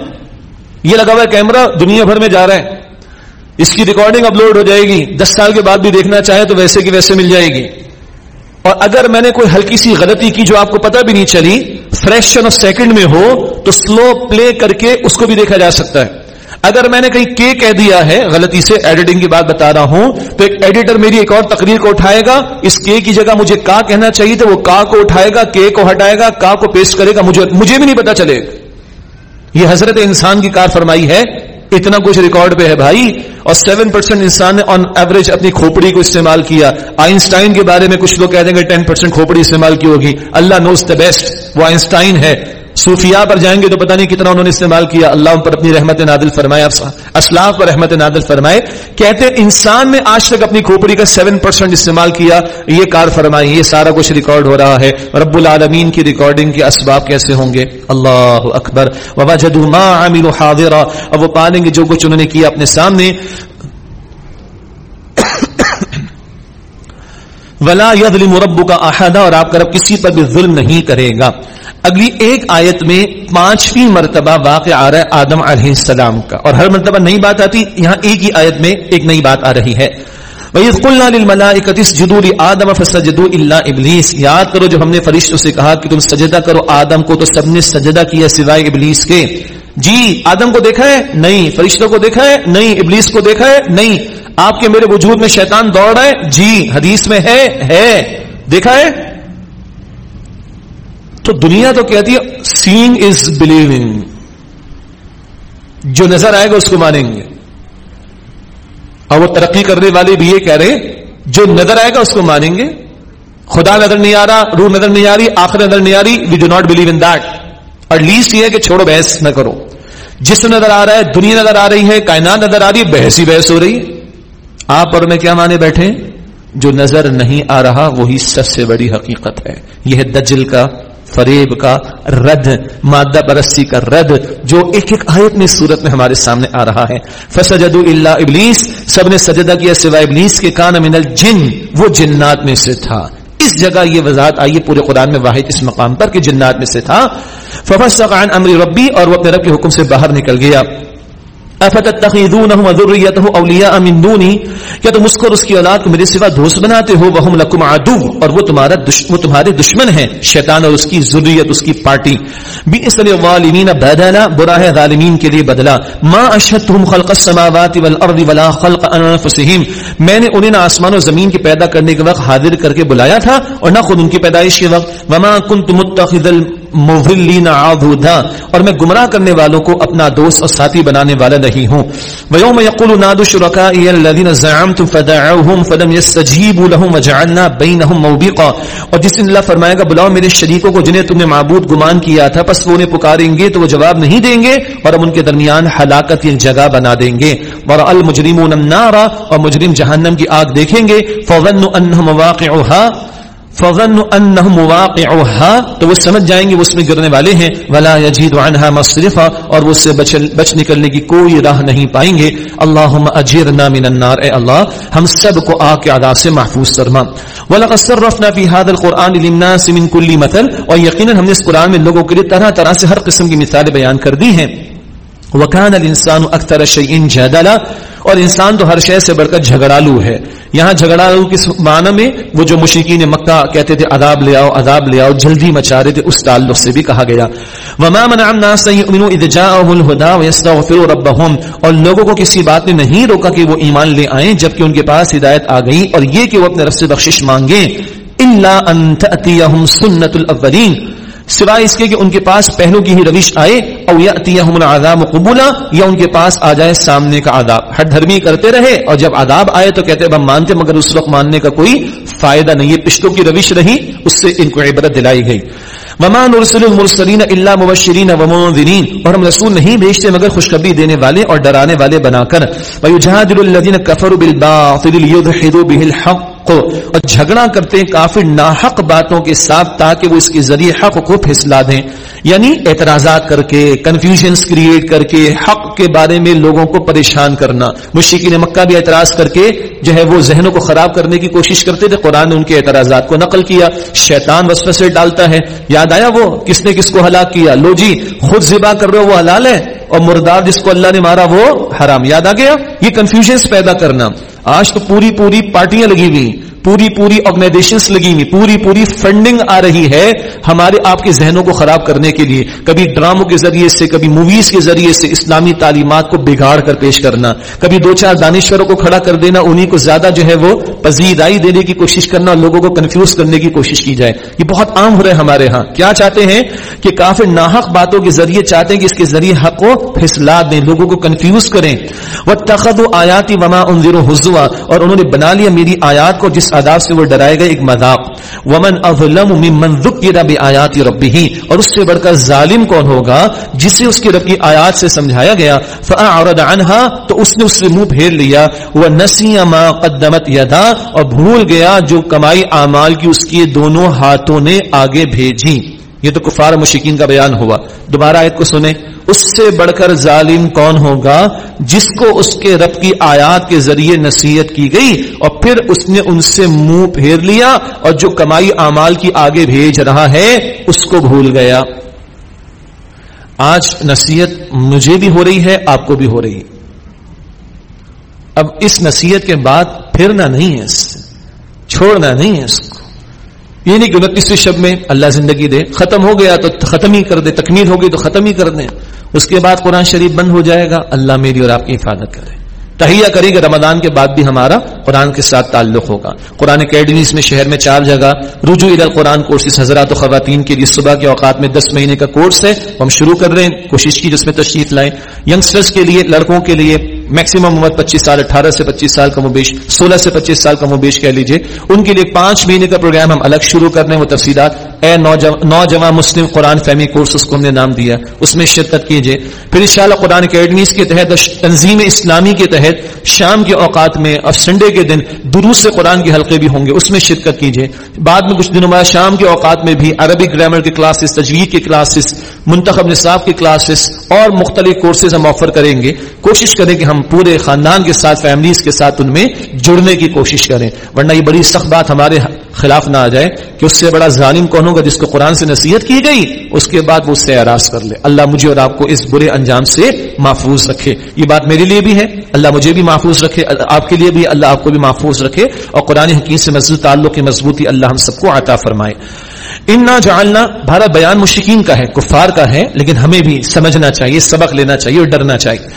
S2: یہ لگا ہوا کیمرہ دنیا بھر میں جا رہا ہے۔ اس کی ریکارڈنگ اپلوڈ ہو جائے گی۔ دس سال کے بعد بھی دیکھنا چاہے تو ویسے کی ویسے مل جائے گی۔ اور اگر میں نے کوئی ہلکی سی غلطی کی جو آپ کو پتہ بھی نہیں چلی فریکشن آف سیکنڈ میں ہو، تو سلو پلے کر کے اس کو بھی دیکھا جا سکتا ہے۔ اگر میں نے کہیں کے کہہ دیا ہے، غلطی سے ایڈیٹنگ کی بات بتا رہا ہوں، تو ایک ایڈیٹر میری ایک اور تقریر کو اٹھائے گا۔ اس کے کی جگہ مجھے کا کہنا چاہیے تو وہ کا کو اٹھائے گا کے کو ہٹائے گا کا کو پیسٹ کرے گا۔ مجھے مجھے بھی نہیں پتا چلے۔ یہ حضرت انسان کی کار فرمائی ہے۔ اتنا کچھ ریکارڈ پہ ہے بھائی، اور سیون پرسینٹ انسان نے آن ایوریج اپنی کھوپڑی کو استعمال کیا۔ آئنسٹائن کے بارے میں کچھ لوگ کہہ دیں گے ٹین پرسینٹ کھوپڑی استعمال کی ہوگی۔ اللہ نوز دا بیسٹ وہ آئنسٹائن ہے۔ صوفیاء پر جائیں گے تو پتہ نہیں کتنا انہوں نے استعمال کیا۔ اللہ ان پر اپنی رحمت نادل فرمائے۔ اسلاف پر رحمت نادل فرمائے۔ کہتے ہیں انسان نے آج تک اپنی کھوپڑی کا سیون پرسینٹ استعمال کیا۔ یہ کار فرمائی یہ سارا کچھ ریکارڈ ہو رہا ہے۔ رب العالمین کی ریکارڈنگ کے اسباب کیسے ہوں گے؟ اللہ اکبر۔ وبا جدو ماں عامر حاضرہ اب وہ پالیں گے جو کچھ انہوں نے کیا اپنے سامنے۔ ولا یظلم ربک کا احدا اور آپ کا رب کسی پر بھی ظلم نہیں کرے گا۔ اگلی ایک آیت میں پانچویں مرتبہ واقع آ رہا ہے آدم علیہ السلام کا۔ اور ہر مرتبہ نئی بات آتی، یہاں ایک ہی آیت میں ایک نئی بات آ رہی ہے۔ آدم فسجدو اللہ ابلیس یاد کرو، جو ہم نے فرشتوں سے کہا کہ تم سجدہ کرو، آدم کو تو سب نے سجدہ کیا سوائے ابلیس کے۔ جی آدم کو دیکھا ہے؟ نہیں۔ فرشتوں کو دیکھا ہے؟ نہیں۔ ابلیس کو دیکھا ہے؟ نہیں۔ آپ کے میرے وجود میں شیطان دوڑ رہا ہے؟ جی حدیث میں ہے ہے۔ دیکھا ہے؟ تو دنیا تو کہتی ہے سینگ از بلیونگ جو نظر آئے گا اس کو مانیں گے۔ اور وہ ترقی کرنے والے بھی یہ کہہ رہے جو نظر آئے گا اس کو مانیں گے۔ خدا نظر نہیں آ رہا، روح نظر نہیں آ رہی آخر نظر نہیں آ رہی we do not believe in that اور لیسٹ یہ ہے کہ چھوڑو، بحث نہ کرو۔ جس نظر آ رہا ہے، دنیا نظر آ رہی ہے، کائنات نظر آ رہی ہے، بحث ہی بحث ہو رہی آپ اور میں کیا مانے بیٹھے جو نظر نہیں آ رہا، وہی سب سے بڑی حقیقت ہے۔ یہ ہے دجل کا فریب کا رد، مادہ پرستی کا رد، جو ایک ایک آیت میں صورت میں ہمارے سامنے آ رہا ہے۔ فسجد اللہ ابلیس سب نے سجدہ کیا سوائے ابلیس کے کان من الجن، وہ جنات میں سے تھا۔ اس جگہ یہ وضاحت آئی پورے قرآن میں واحد اس مقام پر کہ جنات میں سے تھا۔ ففسق عن امر ربی اور وہ اپنے رب کے حکم سے باہر نکل گیا۔ افتتخذونه وذريته اولیاء من دونی کیا تم اس کو اس کی اولاد کو میرے سوا دوست بناتے ہو؟ وهم لكم عدو اور وہ تمہارا دشمن وہ تمہارے دشمن ہیں۔ شیطان اور اس کی ذریت، اس کی پارٹی۔ بئس للظالمین بدلا برا ہے ظالمین کے لیے بدلا۔ ما اشهدتهم خلق السماوات والارض ولا خلق انفسهم میں نے انہیں نہ آسمان و زمین کے پیدا کرنے کے وقت حاضر کر کے بلایا تھا اور نہ خود ان کی پیدائش کے وقت۔ وما كنت متخذ مغلین عبودا اور میں گمراہ کرنے والوں کو اپنا دوست اور ساتھی بنانے والا نہیں ہوں۔ ویوم یقول نادو شرکائی الذین زعمتم فدعوهم فلم يستجیبوا لهم وجعلنا بینهم موبقا اور جس دن اللہ فرمائے گا، بلاؤ میرے شریکوں کو جنہیں تم نے معبود گمان کیا تھا، پس وہ انہیں پکاریں گے تو وہ جواب نہیں دیں گے اور ہم ان کے درمیان ہلاکت کی جگہ بنا دیں گے۔ اور المجرمون النار اور مجرم جہنم کی آگ دیکھیں گے۔ فظنوا انهم واقعها فضن فغن تو وہ سمجھ جائیں گے وہ اس میں گرنے والے ہیں ولا یجید عنها مصرفا اور وہ اس سے بچ, بچ نکلنے کی کوئی راہ نہیں پائیں گے۔ اللهم اجرنا من النار اے اللہ ہم سب کو آگ کے عذاب سے محفوظ فرما۔ ولقد صرفنا في هذا القران للناس من كل مثل اور یقینا ہم نے اس قران میں لوگوں کے لیے طرح طرح سے ہر قسم کی مثالیں بیان کر دی ہیں۔ وکان الانسان اکثر شیء جدلا، اور انسان تو ہر شے سے بڑھ کر جھگڑالو ہے۔ یہاں جھگڑالو کس معنی میں؟ وہ جو مشرکین مکہ کہتے تھے، عذاب لے آؤ، عذاب لے آؤ، جلدی مچا رہے تھے اس تعلق سے بھی کہا گیا۔ وما منع الناس يؤمنوا اذ جاءهم الهدى ويستغفروا ربهم۔ اور لوگوں کو کسی بات نے نہیں روکا کہ وہ ایمان لے آئیں، جبکہ ان کے پاس ہدایت آ گئی۔ اور یہ کہ وہ اپنے رب سے بخشش مانگیں۔ الا ان تاتيهم سنت الاولین سوائے اس کے کہ ان کے پاس پہلو کی ہی روش آئے، او یاتیہم قبولا، یا ان کے پاس آ جائے سامنے کا عذاب۔ ہر دھرمی کرتے رہے اور جب عذاب آئے تو کہتے ہم مانتے، مگر اس وقت ماننے کا کوئی فائدہ نہیں ہے۔ پشتوں کی روش رہی، اس سے ان کو عبرت دلائی گئی۔ وما نرسل المرسلین الا مبشرین ومنذرین اور ہم رسول نہیں بھیجتے، مگر خوشخبری دینے والے اور ڈرانے والے بنا کر۔ ویجادل الذین کفروا بالباطل لیدحضوا به الحق۔ اور جھگڑا کرتے ہیں کافر ناحق باتوں کے ساتھ تاکہ وہ اس کے ذریعے حق کو پھسلا دیں۔ یعنی اعتراضات کر کے کنفیوژنس کریٹ کر کے، حق کے بارے میں لوگوں کو پریشان کرنا۔ مشکین مکہ بھی اعتراض کر کے جو ہے وہ ذہنوں کو خراب کرنے کی کوشش کرتے تھے۔ قرآن نے ان کے اعتراضات کو نقل کیا۔ شیطان وسط سے ڈالتا ہے۔ یاد آیا وہ؟ کس نے کس کو ہلاک کیا؟ لو جی خود ذبح کر رہے ہو، وہ حلال ہے۔ اور مردار جس کو اللہ نے مارا، وہ حرام۔ یاد آ گیا؟ یہ کنفیوژنس پیدا کرنا۔ آج تو پوری پوری پارٹیاں لگی ہوئی۔ پوری پوری آرگنائزیشن لگی ہوئی، پوری پوری فنڈنگ آ رہی ہے ہمارے آپ کے ذہنوں کو خراب کرنے کے لیے۔ کبھی ڈراموں کے ذریعے سے، کبھی موویز کے ذریعے سے اسلامی تعلیمات کو بگاڑ کر پیش کرنا۔ کبھی دو چار دانشوروں کو کھڑا کر دینا انہیں کو زیادہ جو ہے وہ پذیرائی دینے کی کوشش کرنا، لوگوں کو کنفیوز کرنے کی کوشش کی جائے۔ یہ بہت عام ہو رہا ہے ہمارے ہاں۔ کیا چاہتے ہیں کہ کافی ناحق باتوں کے ذریعے چاہتے ہیں کہ اس کے ذریعے حق کو پھسلا دیں، لوگوں کو کنفیوز کریں۔ وہ تخد و آیاتی وما ان حضوا اور انہوں نے بنا لیا میری آیات کو جس اس عذاب سے وہ ڈرائے گئے ایک مذاق۔ ومن اظلم ممن ذکر بآیات ربه۔ اور اس سے بڑھ کر ظالم کون ہوگا جسے اس کی رب کی آیات سے سمجھایا گیا۔ فاعرض عنها، تو اس نے اس سے منہ پھیر لیا۔ ونسی ما قدمت یدا اور بھول گیا جو کمائی اعمال کی اس کی دونوں ہاتھوں نے آگے بھیجی۔ یہ تو کفار مشکین کا بیان ہوا۔ دوبارہ آیت کو سنیں۔ اس سے بڑھ کر ظالم کون ہوگا جس کو اس کے رب کی آیات کے ذریعے نصیحت کی گئی اور پھر اس نے ان سے منہ پھیر لیا اور جو کمائی اعمال کی آگے بھیج رہا ہے اس کو بھول گیا۔ آج نصیحت مجھے بھی ہو رہی ہے، آپ کو بھی ہو رہی۔ ہے اب اس نصیحت کے بعد پھرنا نہیں ہے اس چھوڑنا نہیں ہے اس کو۔ یہ نہیں کہ انتیسویں شب میں اللہ زندگی دے، ختم ہو گیا تو ختم ہی کر دے، تکمیل ہو گئی تو ختم ہی کر دیں۔ اس کے بعد قرآن شریف بند ہو جائے گا، اللہ میری اور آپ کی حفاظت کرے۔ تہیا کرے گا، رمضان کے بعد بھی ہمارا قرآن کے ساتھ تعلق ہوگا۔ قرآن اکیڈمیز میں شہر میں چار جگہ، رجوع عید القرآن کورسز حضرات و خواتین کے لیے صبح کے اوقات میں دس مہینے کا کورس ہے۔ ہم شروع کر رہے ہیں، کوشش کی جس میں تشریف لائیں۔ ینگسٹرز کے لیے، لڑکوں کے لیے میکسیمم عمر پچیس سال، اٹھارہ سے پچیس سال کا مبیش، سولہ سے پچیس سال کا مبیش کہہ لیجیے ان کے لیے پانچ مہینے کا پروگرام ہم الگ شروع کر رہے ہیں، وہ تفصیلات۔ اے نوجوان مسلم قرآن فہمی کورس اس کو ہم نے نام دیا، اس میں شرکت کیجیے پھر انشاءاللہ قرآن اکیڈمیز کے تحت، تنظیم اسلامی کے تحت، شام کے اوقات میں اور سنڈے کے دن دروس سے قرآن کے حلقے بھی ہوں گے، اس میں شرکت کیجیے بعد میں کچھ دنوں بعد شام کے اوقات میں بھی عربی گرامر کے کلاسز، تجوید کے کلاسز، منتخب نصاب کے کلاسز اور مختلف کورسز ہم آفر کریں گے۔ کوشش کریں کہ ہم پورے خاندان کے ساتھ فیملیز کے ساتھ ان میں جڑنے کی کوشش کریں۔ ورنہ یہ بڑی سخت بات ہمارے خلاف نہ آ جائے کہ اس سے بڑا ظالم کون ہوگا جس کو قرآن سے نصیحت کی گئی، اس کے بعد وہ اس سے اراض کر لے۔ اللہ مجھے اور آپ کو اس برے انجام سے محفوظ رکھے۔ یہ بات میرے لیے بھی ہے۔ اللہ مجھے بھی محفوظ رکھے۔ آپ کے لیے بھی اللہ آپ کو بھی محفوظ رکھے۔ اور قرآن حکیم سے مضبوط تعلق کی مضبوطی اللہ ہم سب کو عطا فرمائے۔ انا جعلنا، بھارت بیان مشکین کا ہے، کفار کا ہے، لیکن ہمیں بھی سمجھنا چاہیے، سبق لینا چاہیے اور ڈرنا چاہیے۔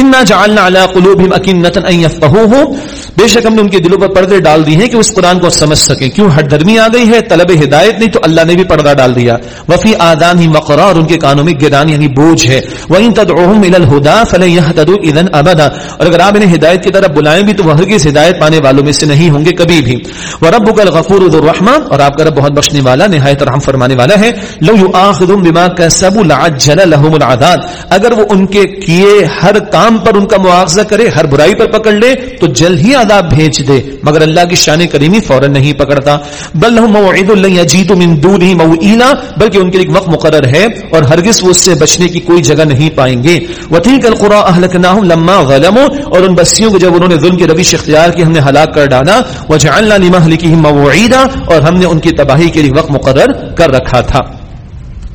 S2: انا جعلنا على قلوبهم اكنه ان يفقهوه۔ بے شک ہم نے ان کے دلوں پر پردے ڈال دی ہیں کہ اس قرآن کو سمجھ سکیں۔ کیوں؟ ہر درمی آ گئی ہے، طلب ہدایت نہیں، تو اللہ نے بھی پردہ ڈال دیا۔ وفی آدان ہی مقرا اور ان کے کانوں میں گران یعنی بوجھ ہے۔ وَإِن تَدْعُهُمْ إِلَى الْهُدَى فَلَن يَهْتَدُوا إِذًا أَبَدًا۔ اور اگر آپ انہیں ہدایت کی طرف بلائیں بھی، تو وہ ہرگز ہدایت پانے والوں میں سے نہیں ہوں گے کبھی بھی۔ وَرَبُّكَ الْغَفُورُ ذُو الرَّحْمَةِ۔ اور آپ کا رب بہت بخشنے والا، نہایت رحم فرمانے والا ہے۔ لو يؤاخذهم بما كسبوا لعجل لهم العذاب۔ اگر وہ ان کے کیے ہر کام پر ان کا مواخذہ کرے، ہر برائی پر پکڑ لے، تو جلد ہی عذاب بھیج دے۔ مگر اللہ کی شان کریمی فوراً نہیں پکڑتا۔ بل موعد یجید من دونه موئیلا بلکہ ان کے لیے وقت مقرر ہے، اور ہرگز وہ اس سے بچنے کی کوئی جگہ نہیں پائیں گے۔ وتلك القرى اهلكناهم لما ظلموا، اور ان بستیوں کو جب انہوں نے ظلم کی روش اختیار کی ہم نے ہلاک کر ڈالا۔ وجعلنا لمهلكهم موعدا اور ہم نے ان کی تباہی کے لیے وقت مقرر کر رکھا تھا۔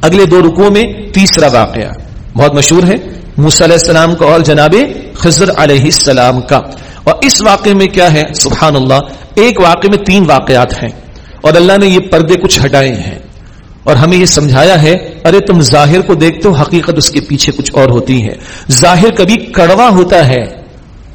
S2: اگلے دو رکوع میں تیسرا واقعہ۔ بہت مشہور ہے، موسی علیہ السلام کا اور جناب خضر علیہ السلام کا۔ اور اس واقعے میں کیا ہے؟ سبحان اللہ ایک واقعے میں تین واقعات ہیں۔ اور اللہ نے یہ پردے کچھ ہٹائے ہیں۔ اور ہمیں یہ سمجھایا ہے، ارے تم ظاہر کو دیکھتے ہو، حقیقت اس کے پیچھے کچھ اور ہوتی ہے۔ ظاہر کبھی کڑوا ہوتا ہے،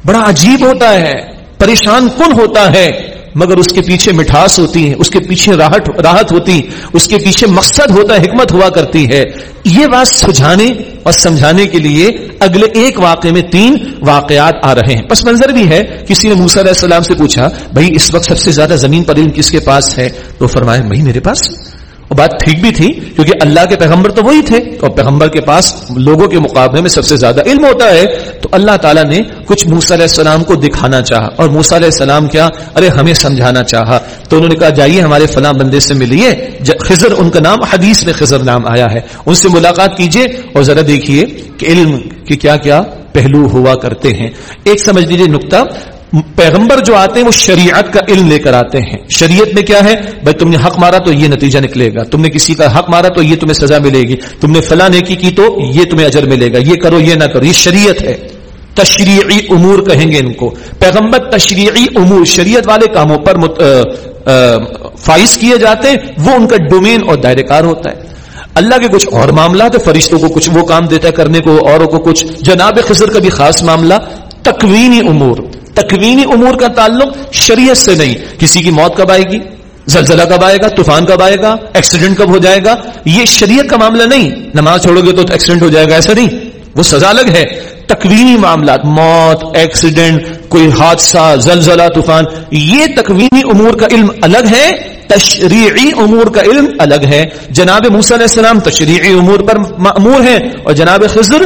S2: بڑا عجیب ہوتا ہے، پریشان کن ہوتا ہے۔ مگر اس کے پیچھے مٹھاس ہوتی ہے اس کے پیچھے راحت راحت ہوتی اس کے پیچھے مقصد ہوتا ہے، حکمت ہوا کرتی ہے۔ یہ بات سجھانے اور سمجھانے کے لیے اگلے ایک واقعے میں تین واقعات آ رہے ہیں۔ پس منظر بھی ہے، کسی نے موسیٰ علیہ السلام سے پوچھا، بھائی، اس وقت سب سے زیادہ زمین پر علم کس کے پاس ہے؟ تو فرمایا بھائی میرے پاس۔ وہ بات ٹھیک بھی تھی، کیونکہ اللہ کے پیغمبر تو وہی تھے۔ اور پیغمبر کے پاس لوگوں کے مقابلے میں سب سے زیادہ علم ہوتا ہے۔ تو اللہ تعالیٰ نے کچھ موسا علیہ السلام کو دکھانا چاہا۔ اور موسا علیہ السلام کیا؟ ارے، ہمیں سمجھانا چاہا۔ تو انہوں نے کہا، جائیے ہمارے فلاں بندے سے ملیے۔ خزر ان کا نام حدیث میں خزر نام آیا ہے۔ ان سے ملاقات کیجیے۔ اور ذرا دیکھیے کہ علم کی کیا کیا پہلو ہوا کرتے ہیں۔ ایک سمجھ لیجیے نقطہ۔ پیغمبر جو آتے ہیں وہ شریعت کا علم لے کر آتے ہیں۔ شریعت میں کیا ہے؟ بھائی تم نے حق مارا تو یہ نتیجہ نکلے گا۔ تم نے کسی کا حق مارا تو یہ تمہیں سزا ملے گی۔ تم نے فلاں نیکی کی تو یہ تمہیں اجر ملے گا۔ یہ کرو، یہ نہ کرو۔ یہ شریعت ہے۔ تشریعی امور کہیں گے ان کو۔ پیغمبر تشریعی امور، شریعت والے کاموں پر فائز کیے جاتے ہیں۔ وہ ان کا ڈومین اور دائرے کار ہوتا ہے۔ اللہ کے کچھ اور معاملات ہے فرشتوں کو کچھ وہ کام دیتا ہے، کرنے کو اوروں کو کچھ۔ جناب خزر کا بھی خاص معاملہ، تکوینی امور۔ تکوینی امور کا تعلق شریعت سے نہیں۔ کسی کی موت کب آئے گی؟ زلزلہ کب آئے گا؟ طوفان کب آئے گا؟ ایکسیڈنٹ کب ہو جائے گا؟ یہ شریعت کا معاملہ نہیں۔ نماز چھوڑو گے تو ایکسیڈنٹ ہو جائے گا، ایسا نہیں۔ وہ سزا الگ ہے۔ تکوینی معاملات، موت ایکسیڈنٹ کوئی حادثہ، زلزلہ، طوفان، یہ تکوینی امور کا علم الگ ہے۔ تشریعی امور کا علم الگ ہے۔ جناب موسیٰ علیہ السلام تشریعی امور پر معمور ہیں اور جناب خضر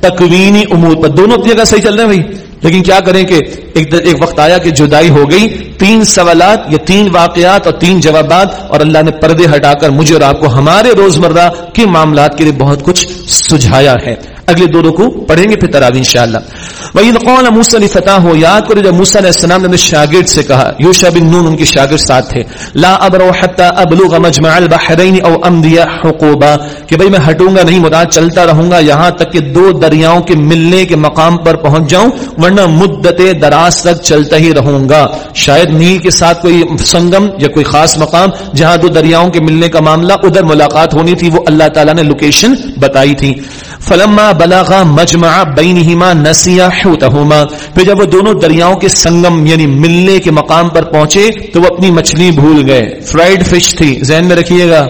S2: تکوینی امور پر دونوں اپنی جگہ صحیح چل رہے ہیں بھائی۔ لیکن کیا کریں کہ ایک, ایک وقت آیا کہ جدائی ہو گئی تین سوالات یا تین واقعات اور تین جوابات اور اللہ نے پردے ہٹا کر مجھے اور آپ کو ہمارے روزمرہ کے معاملات کے لیے بہت کچھ سجھایا ہے۔ اگلے دو رکو پڑھیں گے پھر تراوی انشاءاللہ۔ وَإِذْ قَالَ مُوسَى لِفَتَاهُ یاد کرو جب موسیٰ علیہ السلام نے شاگرد سے کہا یوشا بن نون ان کے شاگرد ساتھ تھے لا ابرو حتى ابلغ مجمع البحرین او امضي حقوبا کہ بھئی میں ہٹوں گا نہیں مراد چلتا رہوں گا یہاں تک کہ دو دریاؤں کے ملنے کے مقام پر پہنچ جاؤں ورنہ مدت دراز تک چلتا ہی رہوں گا۔ شاید نیل کے ساتھ کوئی سنگم یا کوئی خاص مقام جہاں دو دریاؤں کے ملنے کا معاملہ ادھر ملاقات ہونی تھی، وہ اللہ تعالیٰ نے لوکیشن بتائی تھی۔ فلما بلاغا مجمع بینہما نسیا حوتہما پھر جب وہ دونوں دریاؤں کے سنگم یعنی ملنے کے مقام پر پہنچے، تو وہ اپنی مچھلی بھول گئے۔ فرائیڈ فش تھی۔ ذہن میں رکھیے گا،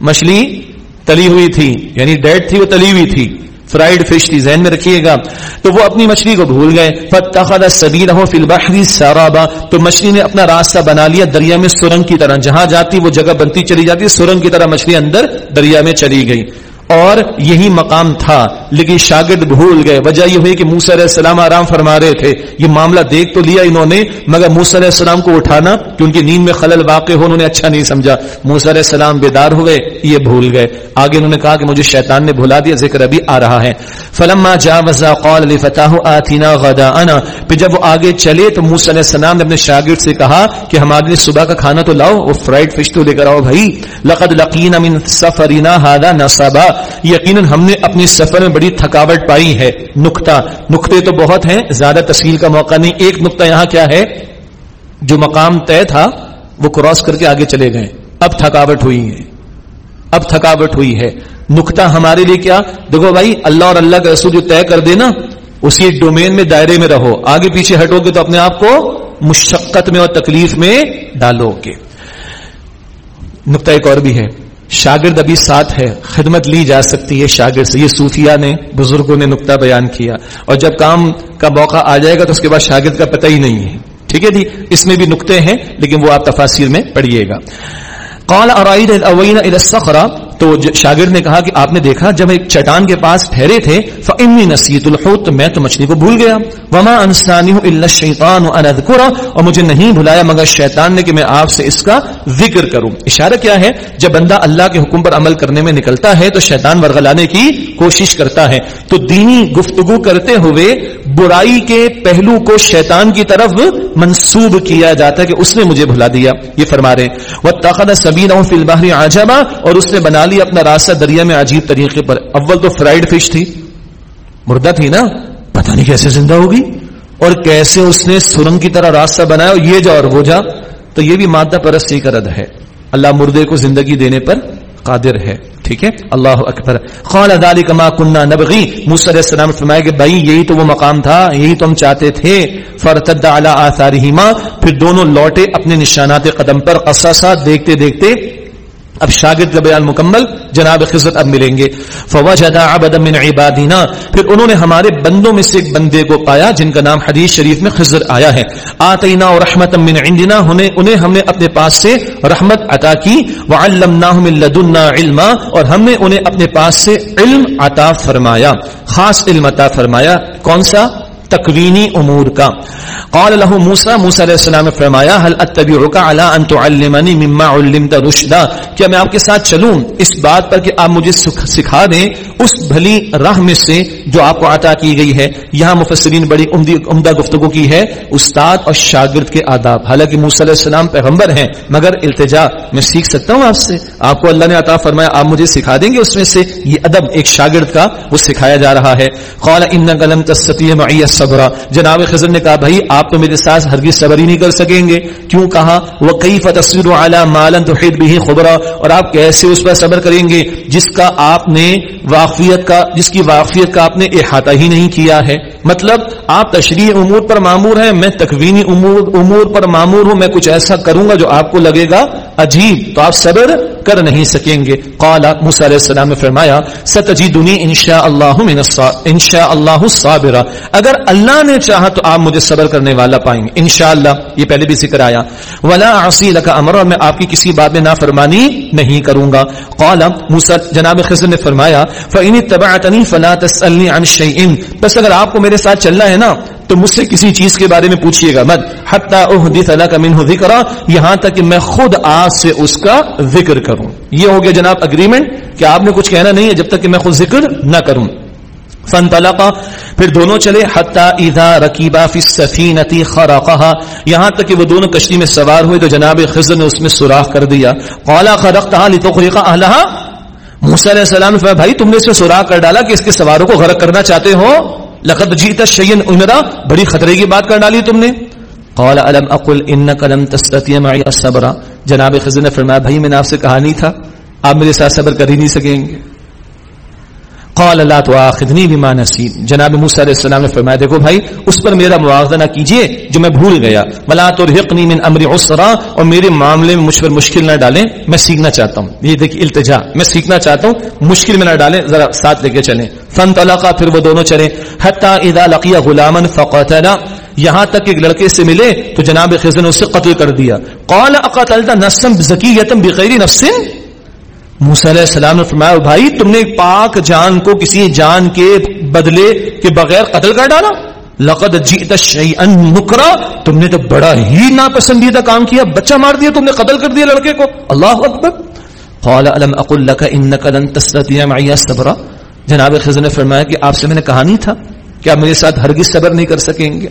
S2: مچھلی تلی ہوئی تھی یعنی ڈیڈ تھی، وہ تلی ہوئی تھی۔ فرائیڈ فش تھی ذہن میں رکھیے گا۔ تو وہ اپنی مچھلی کو بھول گئے۔ فتخذ سبیلہ فی البحر سرابا۔ تو مچھلی نے اپنا راستہ بنا لیا دریا میں سرنگ کی طرح۔ جہاں جاتی وہ جگہ بنتی چلی جاتی، سرنگ کی طرح مچھلی اندر دریا میں چلی گئی۔ اور یہی مقام تھا، لیکن شاگرد بھول گئے۔ وجہ یہ ہوئی کہ موسیٰ علیہ السلام آرام فرما رہے تھے۔ یہ معاملہ دیکھ تو لیا انہوں نے، مگر موسیٰ علیہ السلام کو اٹھانا کہ ان کی نیند میں خلل واقع ہو، انہوں نے اچھا نہیں سمجھا۔ موسیٰ علیہ السلام بیدار ہو گئے یہ بھول گئے۔ آگے انہوں نے کہا کہ مجھے شیطان نے بھلا دیا، ذکر ابھی آ رہا ہے۔ فلما جا وزا جاوزا قال لفتاه آتنا غداءنا۔ پھر جب وہ آگے چلے تو موسیٰ علیہ السلام نے اپنے شاگرد سے کہا کہ ہمارے لیے صبح کا کھانا تو لاؤ، وہ فرائیڈ فش تو لے کر آؤ بھائی۔ لقد لقینا من سفرنا هذا نصبا۔ یقینا ہم نے اپنی سفر میں بڑی تھکاوٹ پائی ہے۔ نقطہ، نقطے تو بہت ہیں، زیادہ تفصیل کا موقع نہیں۔ ایک نقطہ یہاں کیا ہے؟ جو مقام طے تھا، وہ کراس کر کے آگے چلے گئے۔ اب تھکاوٹ ہوئی ہے۔ اب تھکاوٹ ہوئی ہے۔ نقطہ ہمارے لیے کیا؟ دیکھو بھائی، اللہ اور اللہ کا رسول جو طے کر دے نا، اسی ڈومین میں دائرے میں رہو۔ آگے پیچھے ہٹو گے تو اپنے آپ کو مشقت میں اور تکلیف میں ڈالو گے۔ نقطہ ایک اور بھی ہے۔ شاگرد ابھی ساتھ ہے، خدمت لی جا سکتی ہے شاگرد سے۔ یہ صوفیہ نے، بزرگوں نے نقطہ بیان کیا۔ اور جب کام کا موقع آ جائے گا تو اس کے بعد شاگرد کا پتہ ہی نہیں ہے۔ ٹھیک ہے جی؟ اس میں بھی نقطے ہیں، لیکن وہ آپ تفاصیر میں پڑھیے گا۔ قال ارائید الاوین الى الصخرہ تو شاگرد نے کہا کہ آپ نے دیکھا جب ایک چٹان کے پاس ٹھہرے تھے فانی نسیت الحوت، میں تو مچھلی کو بھول گیا۔ وما انسانی الا ان اور مجھے نہیں بھلایا مگر شیطان نے کہ میں آپ سے اس کا ذکر کروں۔ اشارہ کیا ہے؟ جب بندہ اللہ کے حکم پر عمل کرنے میں نکلتا ہے تو شیطان ورغلانے کی کوشش کرتا ہے۔ تو دینی گفتگو کرتے ہوئے برائی کے پہلو کو شیطان کی طرف منسوب کیا جاتا ہے کہ اس نے مجھے بھلا دیا۔ یہ فرما رہے وہ تاخد سبین فی البحر اور اس نے بنا لیا اپنا راستہ دریا میں عجیب طریقے پر۔ اول تو فرائیڈ فش تھی۔ مردہ تھی نا؟ پتہ نہیں کیسے زندہ ہوگی۔ اور کیسے اس نے سرنگ کی طرح راستہ بنایا۔ اور یہ جا اور وہ جا۔ تو یہ بھی مادہ پرستی کا رد ہے۔ اللہ مردے کو زندگی دینے پر قادر ہے۔ ٹھیک ہے؟ اللہ اکبر۔ قال ذلك ما كنا نبغي موسی علیہ السلام فرمایا کہ بھائی، یہی تو وہ مقام تھا، یہی تو ہم چاہتے تھے۔ فرتد على آثارهما پھر دونوں لوٹے اپنے نشانات قدم پر قصصا دیکھتے دیکھتے اب شاگرد کا بیان مکمل، جناب خزت اب ملیں گے۔ فوجد عبدا من عبادنا پھر انہوں نے ہمارے بندوں میں سے ایک بندے کو پایا، جن کا نام حدیث شریف میں خضر آیا ہے۔ آتینا رحمتا من عندنا انہیں ہم نے اپنے پاس سے رحمت عطا کی۔ وعلمناہ من لدنا علما، اور ہم نے انہیں اپنے پاس سے علم عطا فرمایا۔ خاص علم عطا فرمایا۔ کون سا؟ تکوینی امور کا۔ قال له موسى موسى علیہ السلام نے فرمایا، هل اتبعك على ان تعلمني مما علمت رشدا؟ کیا میں آپ کے ساتھ چلوں اس بات پر کہ آپ مجھے سکھا دیں اس بھلی راہ میں سے جو آپ کو عطا کی گئی ہے۔ یہاں مفسرین بڑی عمدہ گفتگو کی ہے۔ استاد اور شاگرد کے آداب۔ حالانکہ موسیٰ علیہ السلام پیغمبر ہیں، مگر التجا میں سیکھ سکتا ہوں آپ سے۔ آپ کو اللہ نے عطا فرمایا، آپ مجھے سکھا دیں گے اس میں سے۔ یہ ادب ایک شاگرد کا وہ سکھایا جا رہا ہے۔ قال انك لم تستطيع معي صبرا۔ جناب خزر نے کہا، بھائی، آپ تو میرے ساتھ ہرگز صبر ہی نہیں کر سکیں گے۔ کیوں کہا؟ وہ کئی تصویر اعلیٰ مالن تو بھی خبرا۔ اور آپ کیسے اس پر صبر کریں گے؟ جس کا آپ نے واقفیت کا، جس کی واقفیت کا آپ نے احاطہ ہی نہیں کیا ہے۔ مطلب آپ تشریح امور پر معمور ہیں، میں تکوینی امور امور پر معمور ہوں، میں کچھ ایسا کروں گا جو آپ کو لگے گا عجیب، تو آپ صبر کر نہیں سکیں گے۔ قال موسی علیہ السلام نے فرمایا، ستجدنی انشاء اللہ من انشاء اللہ صابرا۔ اگر اللہ نے چاہا تو آپ مجھے صبر کرنے والا پائیں گے۔ انشاءاللہ، یہ پہلے بھی ذکر آیا۔ ولا اعصی لك امر میں آپ کی کسی بات میں نافرمانی نہیں کروں گا۔ قال موسی جناب خضر نے فرمایا فان اتبعتنی فلا تسالنی عن شيء۔ بس اگر آپ کو میرے ساتھ چلنا ہے نا، تو مجھ سے کسی چیز کے بارے میں پوچھیے گا مت۔ حتی احدث لك منه ذکر یہاں تک کہ میں خود آج سے اس کا ذکر کروں۔ یہ ہو گیا جناب اگریمنٹ کہ آپ نے کچھ کہنا نہیں ہے جب تک کہ میں خود ذکر نہ کروں۔ فن پھر دونوں چلے۔ حتی اذا رکیبا فی السفینتی خرقها یہاں تک کہ وہ دونوں کشتی میں سوار ہوئے تو جناب خضر نے اس میں سوراخ کر دیا۔ قالا خرقتها لتغرق اهلها موسی علیہ السلام نے فرمایا، بھائی تم نے اس میں سوراخ کر ڈالا کہ اس کے سواروں کو غرق کرنا چاہتے ہو؟ لقد جیت شیئن امرا بڑی خطرے کی بات کر ڈالی تم نے. قال علم اقل انك لم تستطيع معي الصبر؟ جناب خزر نے فرمایا، بھائی میں نے آپ سے کہا نہیں تھا. آپ میرے ساتھ صبر کر ہی نہیں سکیں گے. قال لا تؤاخذني بما نسيت جناب موسی علیہ السلام نے فرمایا، دیکھو بھائی، اس پر میرا مواخذہ نہ کیجیے جو میں بھول گیا۔ ولا ترهقني من امر عسرا اور میرے معاملے میں مجھ پر مشکل نہ ڈالیں۔ میں سیکھنا چاہتا ہوں۔ یہ دیکھیں التجا۔ میں سیکھنا چاہتا ہوں، مشکل میں نہ ڈالیں۔ ذرا ساتھ لے کے چلیں۔ فانطلقا پھر وہ دونوں چلے حتى اذا لقي غلاما فقتل۔ یہاں تک ایک لڑکے سے ملے تو جناب خضر نے اسے قتل کر دیا۔ قال اقتلت نفسا بزكيه بغیر نفس؟ موسی علیہ السلام نے فرمایا بھائی، تم نے ایک پاک جان کو کسی جان کے بدلے کے بغیر قتل کر ڈالا۔ لقد جئت شیئا نکرا۔ تم نے تو بڑا ہی ناپسندیدہ کام کیا، بچہ مار دیا، تم نے قتل کر دیا لڑکے کو۔ اللہ اکبر۔ قال، الم اقل لك انك لن تستطيع معي صبرا جناب خضر نے فرمایا کہ آپ سے میں نے کہا نہیں تھا۔ کہ آپ میرے ساتھ ہرگز صبر نہیں کر سکیں گے؟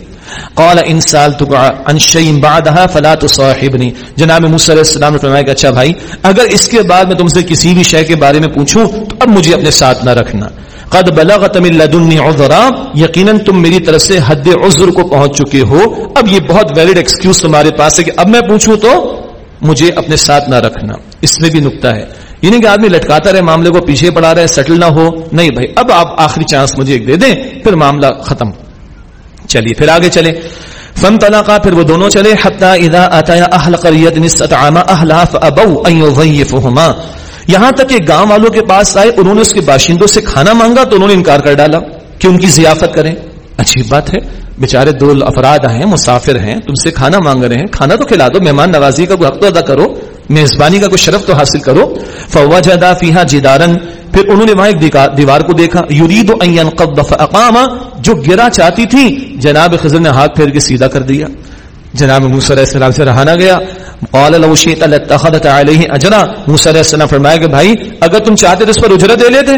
S2: قال ان سالتك عن شيء بعدها فلا تصاحبني. جناب موسی علیہ السلام نے فرمایا کہ اچھا بھائی، اگر اس کے بعد میں تم سے کسی بھی شے کے بارے میں پوچھوں، تو اب مجھے اپنے ساتھ نہ رکھنا۔ قد بلغت من لدنی عذرا، یقینا تم میری طرف سے حد عذر کو پہنچ چکے ہو۔ اب یہ بہت ویلڈ ایکسکیوز تمہارے پاس ہے کہ اب میں پوچھوں تو مجھے اپنے ساتھ نہ رکھنا۔ اس میں بھی نقطہ ہے۔ یہ نہیں کہ آدمی لٹکاتا رہے، معاملے کو پیچھے پڑا رہے سیٹل نہ ہو، نہیں بھائی، اب آپ آخری چانس مجھے ایک دے دیں، پھر معاملہ ختم۔ چلیے، پھر آگے چلے فن طلاقا پھر وہ دونوں چلے۔ حتی اذا اتایا اہل قریت نستطعام فابو ان یہاں تک کہ گاؤں والوں کے پاس آئے، انہوں نے اس کے باشندوں سے کھانا مانگا تو انہوں نے انکار کر ڈالا کہ ان کی ضیافت کریں۔ اچھی بات ہے، بیچارے دو افراد ہیں مسافر ہیں، تم سے کھانا مانگ رہے ہیں، کھانا تو کھلا دو، مہمان نوازی کا کوئی حق تو ادا کرو۔ میزبانی کا کوئی شرف تو حاصل کرو۔ فوجدا فیہا جدارن پھر انہوں نے وہاں ایک دیوار کو دیکھا۔ یرید ان جو گرا چاہتی تھی، جناب خضر نے ہاتھ پھیر کے سیدھا کر دیا۔ جناب موسی علیہ السلام سے رہا نہ گیا۔ قال لو شئت لاتخذت عليه اجرا موسی علیہ السلام فرمایا کہ بھائی، اگر تم چاہتے تو اس پر اجرت دے لیتے۔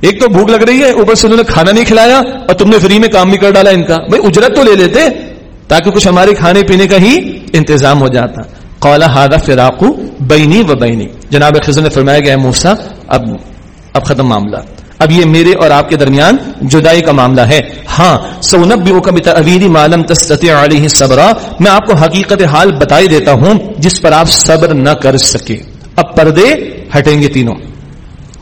S2: ایک تو بھوک لگ رہی ہے، اوپر سے انہوں نے کھانا نہیں کھلایا اور تم نے فری میں کام بھی کر ڈالا ان کا۔ بھائی، اجرت تو لے لیتے تاکہ کچھ ہمارے کھانے پینے کا ہی انتظام ہو جاتا۔ قال هذا فراق بینی و بینی۔ جناب خضر نے فرمایا کہ اے موسی، اب اب ختم معاملہ۔ اب یہ میرے اور آپ کے درمیان جدائی کا معاملہ ہے۔ ہاں سونب بھی ابیری معلوم تستطيع علیہ صبرا میں آپ کو حقیقت حال بتائی دیتا ہوں جس پر آپ صبر نہ کر سکے اب پردے ہٹیں گے تینوں۔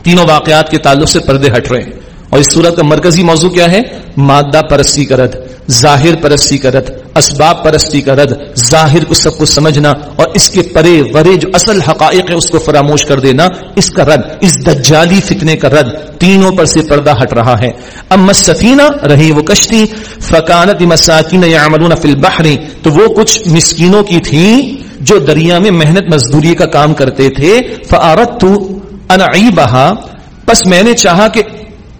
S2: تینوں واقعات کے تعلق سے پردے ہٹ رہے ہیں۔ اور اس صورت کا مرکزی موضوع کیا ہے؟ مادہ پرستی کا رد، ظاہر پرستی کا رد۔ اسباب پرستی کا رد، ظاہر کو سب کو سمجھنا اور اس کے پرے ورے جو اصل حقائق ہے اس کو فراموش کر دینا، اس کا رد، اس دجالی فتنے کا رد تینوں پر سے پردہ ہٹ رہا ہے۔ اما سفینہ رہی وہ کشتی، فکانت مساکین یعملون فی البحر، تو وہ کچھ مسکینوں کی تھیں جو دریا میں محنت مزدوری کا کام کرتے تھے فارت تو انعیبہا پس میں نے چاہا کہ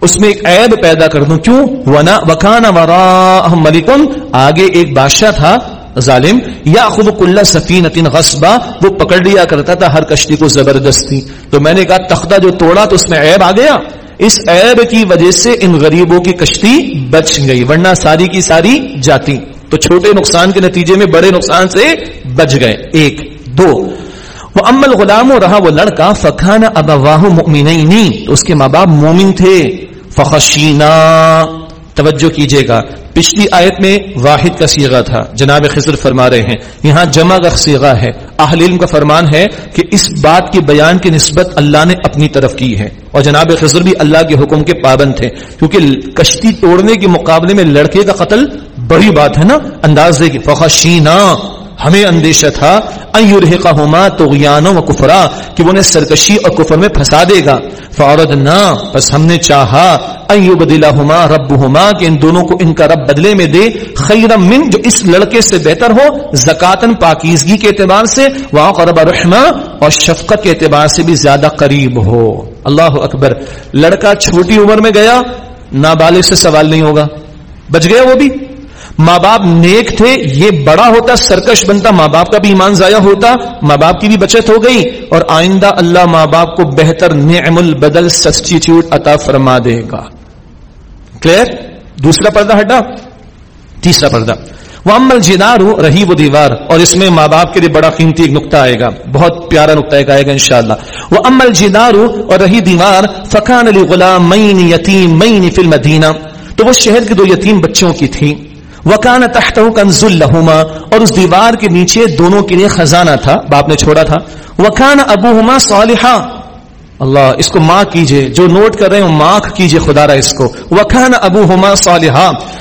S2: اس میں ایک عیب پیدا کر دوں۔ کیوں؟ ونا وکانا ورا ملکن آگے ایک بادشاہ تھا، ظالم۔ یا خود کل سفینت غصبا۔ وہ پکڑ لیا کرتا تھا ہر کشتی کو زبردستی۔ تو میں نے کہا، تختہ جو توڑا تو اس میں عیب آ گیا۔ اس عیب کی وجہ سے ان غریبوں کی کشتی بچ گئی، ورنہ ساری کی ساری جاتی۔ تو چھوٹے نقصان کے نتیجے میں بڑے نقصان سے بچ گئے۔ ایک، دو وہ امل غلام رہا وہ لڑکا فخان ابواہ مؤمنین تو اس کے ماں باپ مومن تھے۔ فخشینا توجہ کیجیے گا۔ پچھلی آیت میں واحد کا سیگا تھا۔ جناب خضر فرما رہے ہیں۔ یہاں جمع کا سیگا ہے۔ اہل علم کا فرمان ہے کہ اس بات کی بیان کی نسبت اللہ نے اپنی طرف کی ہے۔ اور جناب خضر بھی اللہ کے حکم کے پابند تھے۔ کیونکہ کشتی توڑنے کے مقابلے میں لڑکے کا قتل بڑی بات ہے نا، اندازے کی۔ فخشینا ہمیں اندیشہ تھا ہوما تو و کفرا، کہ وہ انہیں سرکشی اور کفر میں پھنسا دے گا۔ فورد نہ بس ہم نے چاہا بدلا ہوما رب ہوما کہ ان دونوں کو ان کا رب بدلے میں دے خیر من، جو اس لڑکے سے بہتر ہو زکاتن پاکیزگی کے اعتبار سے واقع رحما، اور شفقت کے اعتبار سے بھی زیادہ قریب ہو۔ اللہ اکبر۔ لڑکا چھوٹی عمر میں گیا، نابالغ سے سوال نہیں ہوگا۔ بچ گیا وہ بھی؟ ماں باپ نیک تھے، یہ بڑا ہوتا، سرکش بنتا، ماں باپ کا بھی ایمان ضائع ہوتا، ماں باپ کی بھی بچت ہو گئی اور آئندہ اللہ ماں باپ کو بہتر نعم البدل سبسٹیچیوٹ عطا فرما دے گا۔ کلیئر دوسرا پردہ ہٹا۔ تیسرا پردہ۔ وہ امل جدار رہی وہ دیوار، اور اس میں ماں باپ کے لیے بڑا قیمتی ایک نقطہ آئے گا۔ بہت پیارا نقطہ ایک آئے گا انشاءاللہ۔ وہ امل جدار اور رہی دیوار فقان علی غلام مین یتیم مین فل مدینہ تو وہ شہر کے دو یتیم بچوں کی تھی وکان تحت کنز الحما اور اس دیوار کے نیچے دونوں کے لیے خزانہ تھا، باپ نے چھوڑا تھا۔ وکان ابو ہما اللہ، اس کو ماں کیجیے، جو نوٹ کر رہے ہیں ماں کیجیے، خدا را اس کو۔ وکان ابو ہما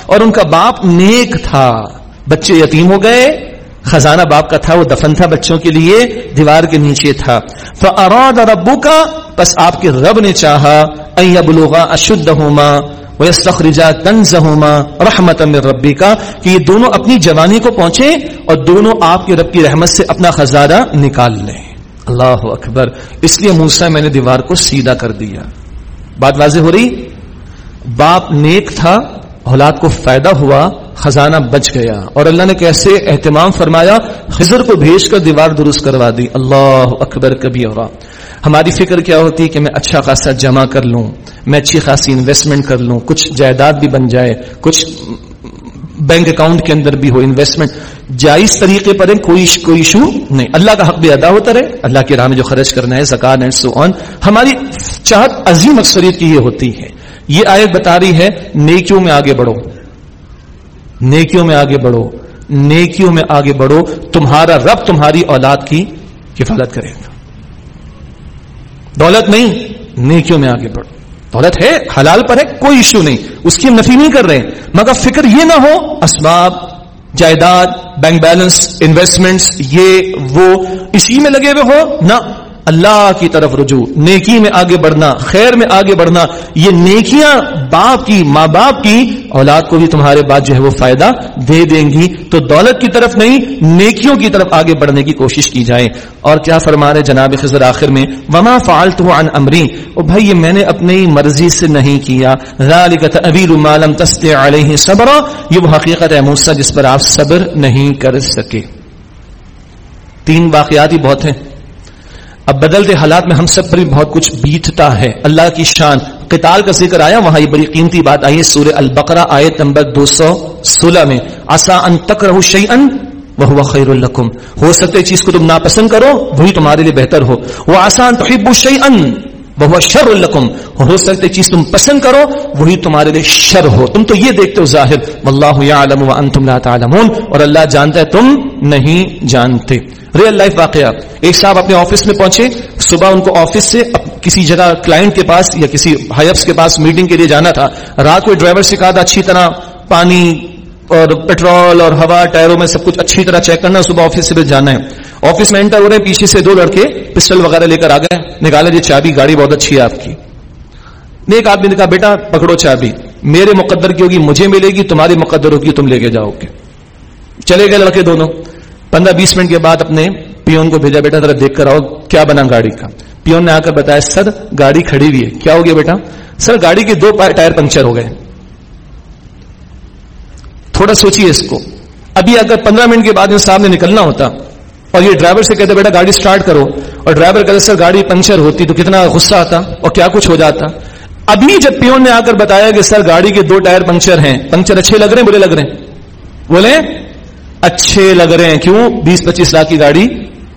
S2: اور ان کا باپ نیک تھا۔ بچے یتیم ہو گئے۔ خزانہ باپ کا تھا، وہ دفن تھا بچوں کے لیے، دیوار کے نیچے تھا۔ فاراد ربو کا بس آپ کے رب نے چاہا ابلوغا اشد ہوما وَيَسْتَخْرِجَا كَنْزَهُمَا رَحْمَةً مِّن رَبِّكَ کہ یہ دونوں اپنی جوانی کو پہنچے اور دونوں آپ کے رب کی رحمت سے اپنا خزانہ نکال لیں۔ اللہ اکبر۔ اس لیے موسا میں نے دیوار کو سیدھا کر دیا۔ بات واضح ہو رہی؟ باپ نیک تھا، اولاد کو فائدہ ہوا، خزانہ بچ گیا۔ اور اللہ نے کیسے اہتمام فرمایا؟ خضر کو بھیج کر دیوار درست کروا دی۔ اللہ اکبر کبھی اور ہماری فکر کیا ہوتی کہ میں اچھا خاصا جمع کر لوں، میں اچھی خاصی انویسٹمنٹ کر لوں، کچھ جائیداد بھی بن جائے، کچھ بینک اکاؤنٹ کے اندر بھی ہو انویسٹمنٹ جائز طریقے پر کوئی کوئی ایشو نہیں۔ اللہ کا حق بھی ادا ہوتا رہے، اللہ کے راہ میں جو خرچ کرنا ہے زکات اینڈ سو آن ہماری چاہت عظیم اکثریت کی یہ ہوتی ہے۔ یہ آیت بتا رہی ہے، نیکیوں میں آگے بڑھو۔ نیکیوں میں آگے بڑھو۔ نیکیوں میں آگے بڑھو، تمہارا رب تمہاری اولاد کی کفالت کرے گا۔ دولت نہیں، نیکیوں میں آگے بڑھو۔ دولت ہے، حلال پر ہے، کوئی ایشو نہیں۔ اس کی ہم نفی نہیں کر رہے۔ مگر فکر یہ نہ ہو، اسباب، جائیداد بینک بیلنس انویسٹمنٹس یہ، وہ، اسی میں لگے ہوئے ہو، نہ اللہ کی طرف رجوع، نیکی میں آگے بڑھنا، خیر میں آگے بڑھنا، یہ نیکیاں باپ کی، ماں باپ کی اولاد کو بھی تمہارے بعد جو ہے وہ فائدہ دے دیں گی۔ تو دولت کی طرف نہیں، نیکیوں کی طرف آگے بڑھنے کی کوشش کی جائے اور کیا فرما رہے جناب خضر آخر میں؟ وما فالت عن امری او بھائی، یہ میں نے اپنی مرضی سے نہیں کیا۔ ذالک ابیر مالم تست علیہ صبر یہ وہ حقیقت ہے موسیٰ جس پر آپ صبر نہیں کر سکے۔ تین واقعات ہی بہت ہیں۔ اب بدلتے حالات میں ہم سب پر بھی بہت کچھ بیتتا ہے۔ اللہ کی شان۔ قتال کا ذکر آیا، وہاں یہ بڑی قیمتی بات آئی ہے۔ سورہ البقرہ آیت نمبر دو سو سولہ میں آسا ان تک رہو شعی ان وہ خیر القم ہو سکتے چیز کو تم ناپسند کرو، وہی تمہارے لیے بہتر ہو۔ وہ آسان تو شعی ان وہ شر القم ہو سکتے چیز تم پسند کرو، وہی تمہارے لیے شر ہو۔ تم تو یہ دیکھتے ہو ظاہر، واللہ یعلم وانتم لا تعلمون، اور اللہ جانتا ہے تم نہیں جانتے۔ ریئل لائف واقعہ، ایک صاحب اپنے آفس میں پہنچے، صبح ان کو آفس سے کسی جگہ کلائنٹ کے پاس یا کسی ہائپس کے پاس میٹنگ کے لیے جانا تھا۔ رات کو ڈرائیور سے کہا تھا، اچھی طرح پانی اور پیٹرول اور ہوا ٹائروں میں سب کچھ اچھی طرح چیک کرنا، صبح آفس سے جانا ہے۔ آفس میں انٹر ہو رہے ہیں، پیچھے سے دو لڑکے پسٹل وغیرہ لے کر آ گئے نکالا جی چابی، گاڑی بہت اچھی ہے آپ کی۔ ایک آدمی نے کہا، بیٹا، پکڑو چابی۔ میرے مقدر کی ہوگی، مجھے ملے گی، تمہاری مقدر ہوگی، تم لے کے جاؤ گے۔ چلے گئے لڑکے دونوں۔ پندرہ بیس منٹ کے بعد اپنے پیون کو بھیجا، بیٹا، ذرا دیکھ کر آؤ، کیا بنا گاڑی کا؟ پیون نے آ کر بتایا، سر، گاڑی کھڑی ہوئی ہے۔ کیا ہو گیا بیٹا؟ سر، گاڑی کے دو ٹائر پنکچر ہو گئے تھوڑا سوچیے اس کو۔ ابھی اگر پندرہ منٹ کے بعد ان صاحب نے نکلنا ہوتا اور یہ ڈرائیور سے کہتے بیٹا، گاڑی سٹارٹ کرو۔ اور ڈرائیور کہتے سر، گاڑی پنکچر ہوتی تو کتنا غصہ آتا اور کیا کچھ ہو جاتا۔ ابھی جب پیون نے آ کر بتایا کہ، سر، گاڑی کے دو ٹائر پنکچر ہیں۔ پنکچر اچھے لگ رہے ہیں، برے لگ رہے ہیں؟ بولے، اچھے لگ رہے ہیں۔ کیوں؟ بیس پچیس لاکھ کی گاڑی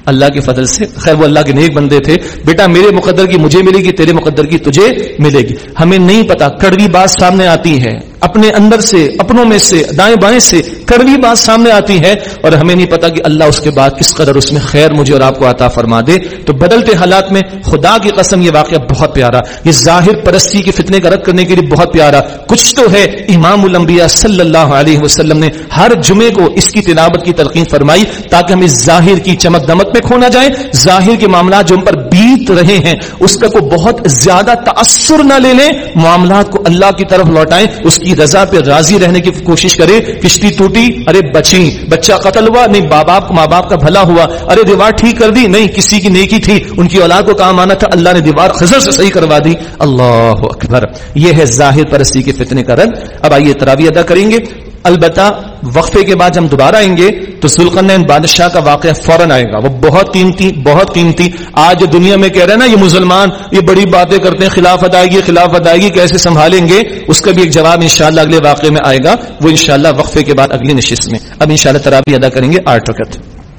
S2: اللہ کے فضل سے۔ خیر، وہ اللہ کے نیک بندے تھے۔ بیٹا، میرے مقدر کی مجھے ملے گی، تیرے مقدر کی تجھے ملے گی۔ ہمیں نہیں پتا، کڑوی بات سامنے آتی ہے۔ اپنے اندر سے، اپنوں میں سے، دائیں بائیں سے کڑوی بات سامنے آتی ہے اور ہمیں نہیں پتا کہ اللہ اس کے بعد کس قدر اس میں خیر مجھے اور آپ کو عطا فرما دے۔ تو بدلتے حالات میں خدا کی قسم یہ واقعہ بہت پیارا، یہ ظاہر پرستی کے فتنے کا رد کرنے کے لیے بہت پیارا۔ کچھ تو ہے، امام الانبیاء صلی اللہ علیہ وسلم نے ہر جمعے کو اس کی تلاوت کی تلقین فرمائی تاکہ ہم اس ظاہر کی چمک دمک میں کھونا جائے ظاہر کے معاملات جو ہم پر بیت رہے ہیں، اس کا کو بہت زیادہ تاثر نہ لے لیں، معاملات کو اللہ کی طرف لوٹائیں، اس کی رضا پہ راضی رہنے کی کوشش کرے کشتی ٹوٹی، ارے بچی بچہ قتل ہوا، نہیں باپ باپ ماں باپ کا بھلا ہوا، ارے دیوار ٹھیک کر دی، نہیں، کسی کی نیکی تھی، ان کی اولاد کو کام آنا تھا، اللہ نے دیوار خزر سے صحیح کروا دی۔ اللہ اکبر، یہ ہے ظاہر پرستی کے فتنے کا رد۔ اب آئیے تراوی ادا کریں گے۔ البتہ وقفے کے بعد ہم دوبارہ آئیں گے تو سلقن بادشاہ کا واقعہ فوراً آئے گا۔ وہ بہت قیمتی بہت قیمتی۔ آج دنیا میں کہہ رہے ہیں نا، یہ مسلمان، یہ بڑی باتیں کرتے ہیں، خلاف ادائیگی خلاف ادائیگی کیسے سنبھالیں گے؟ اس کا بھی ایک جواب انشاءاللہ اگلے واقعے میں آئے گا۔ وہ انشاءاللہ وقفے کے بعد اگلی نشست میں۔ اب انشاءاللہ ترابی ادا کریں گے آٹھ وقت۔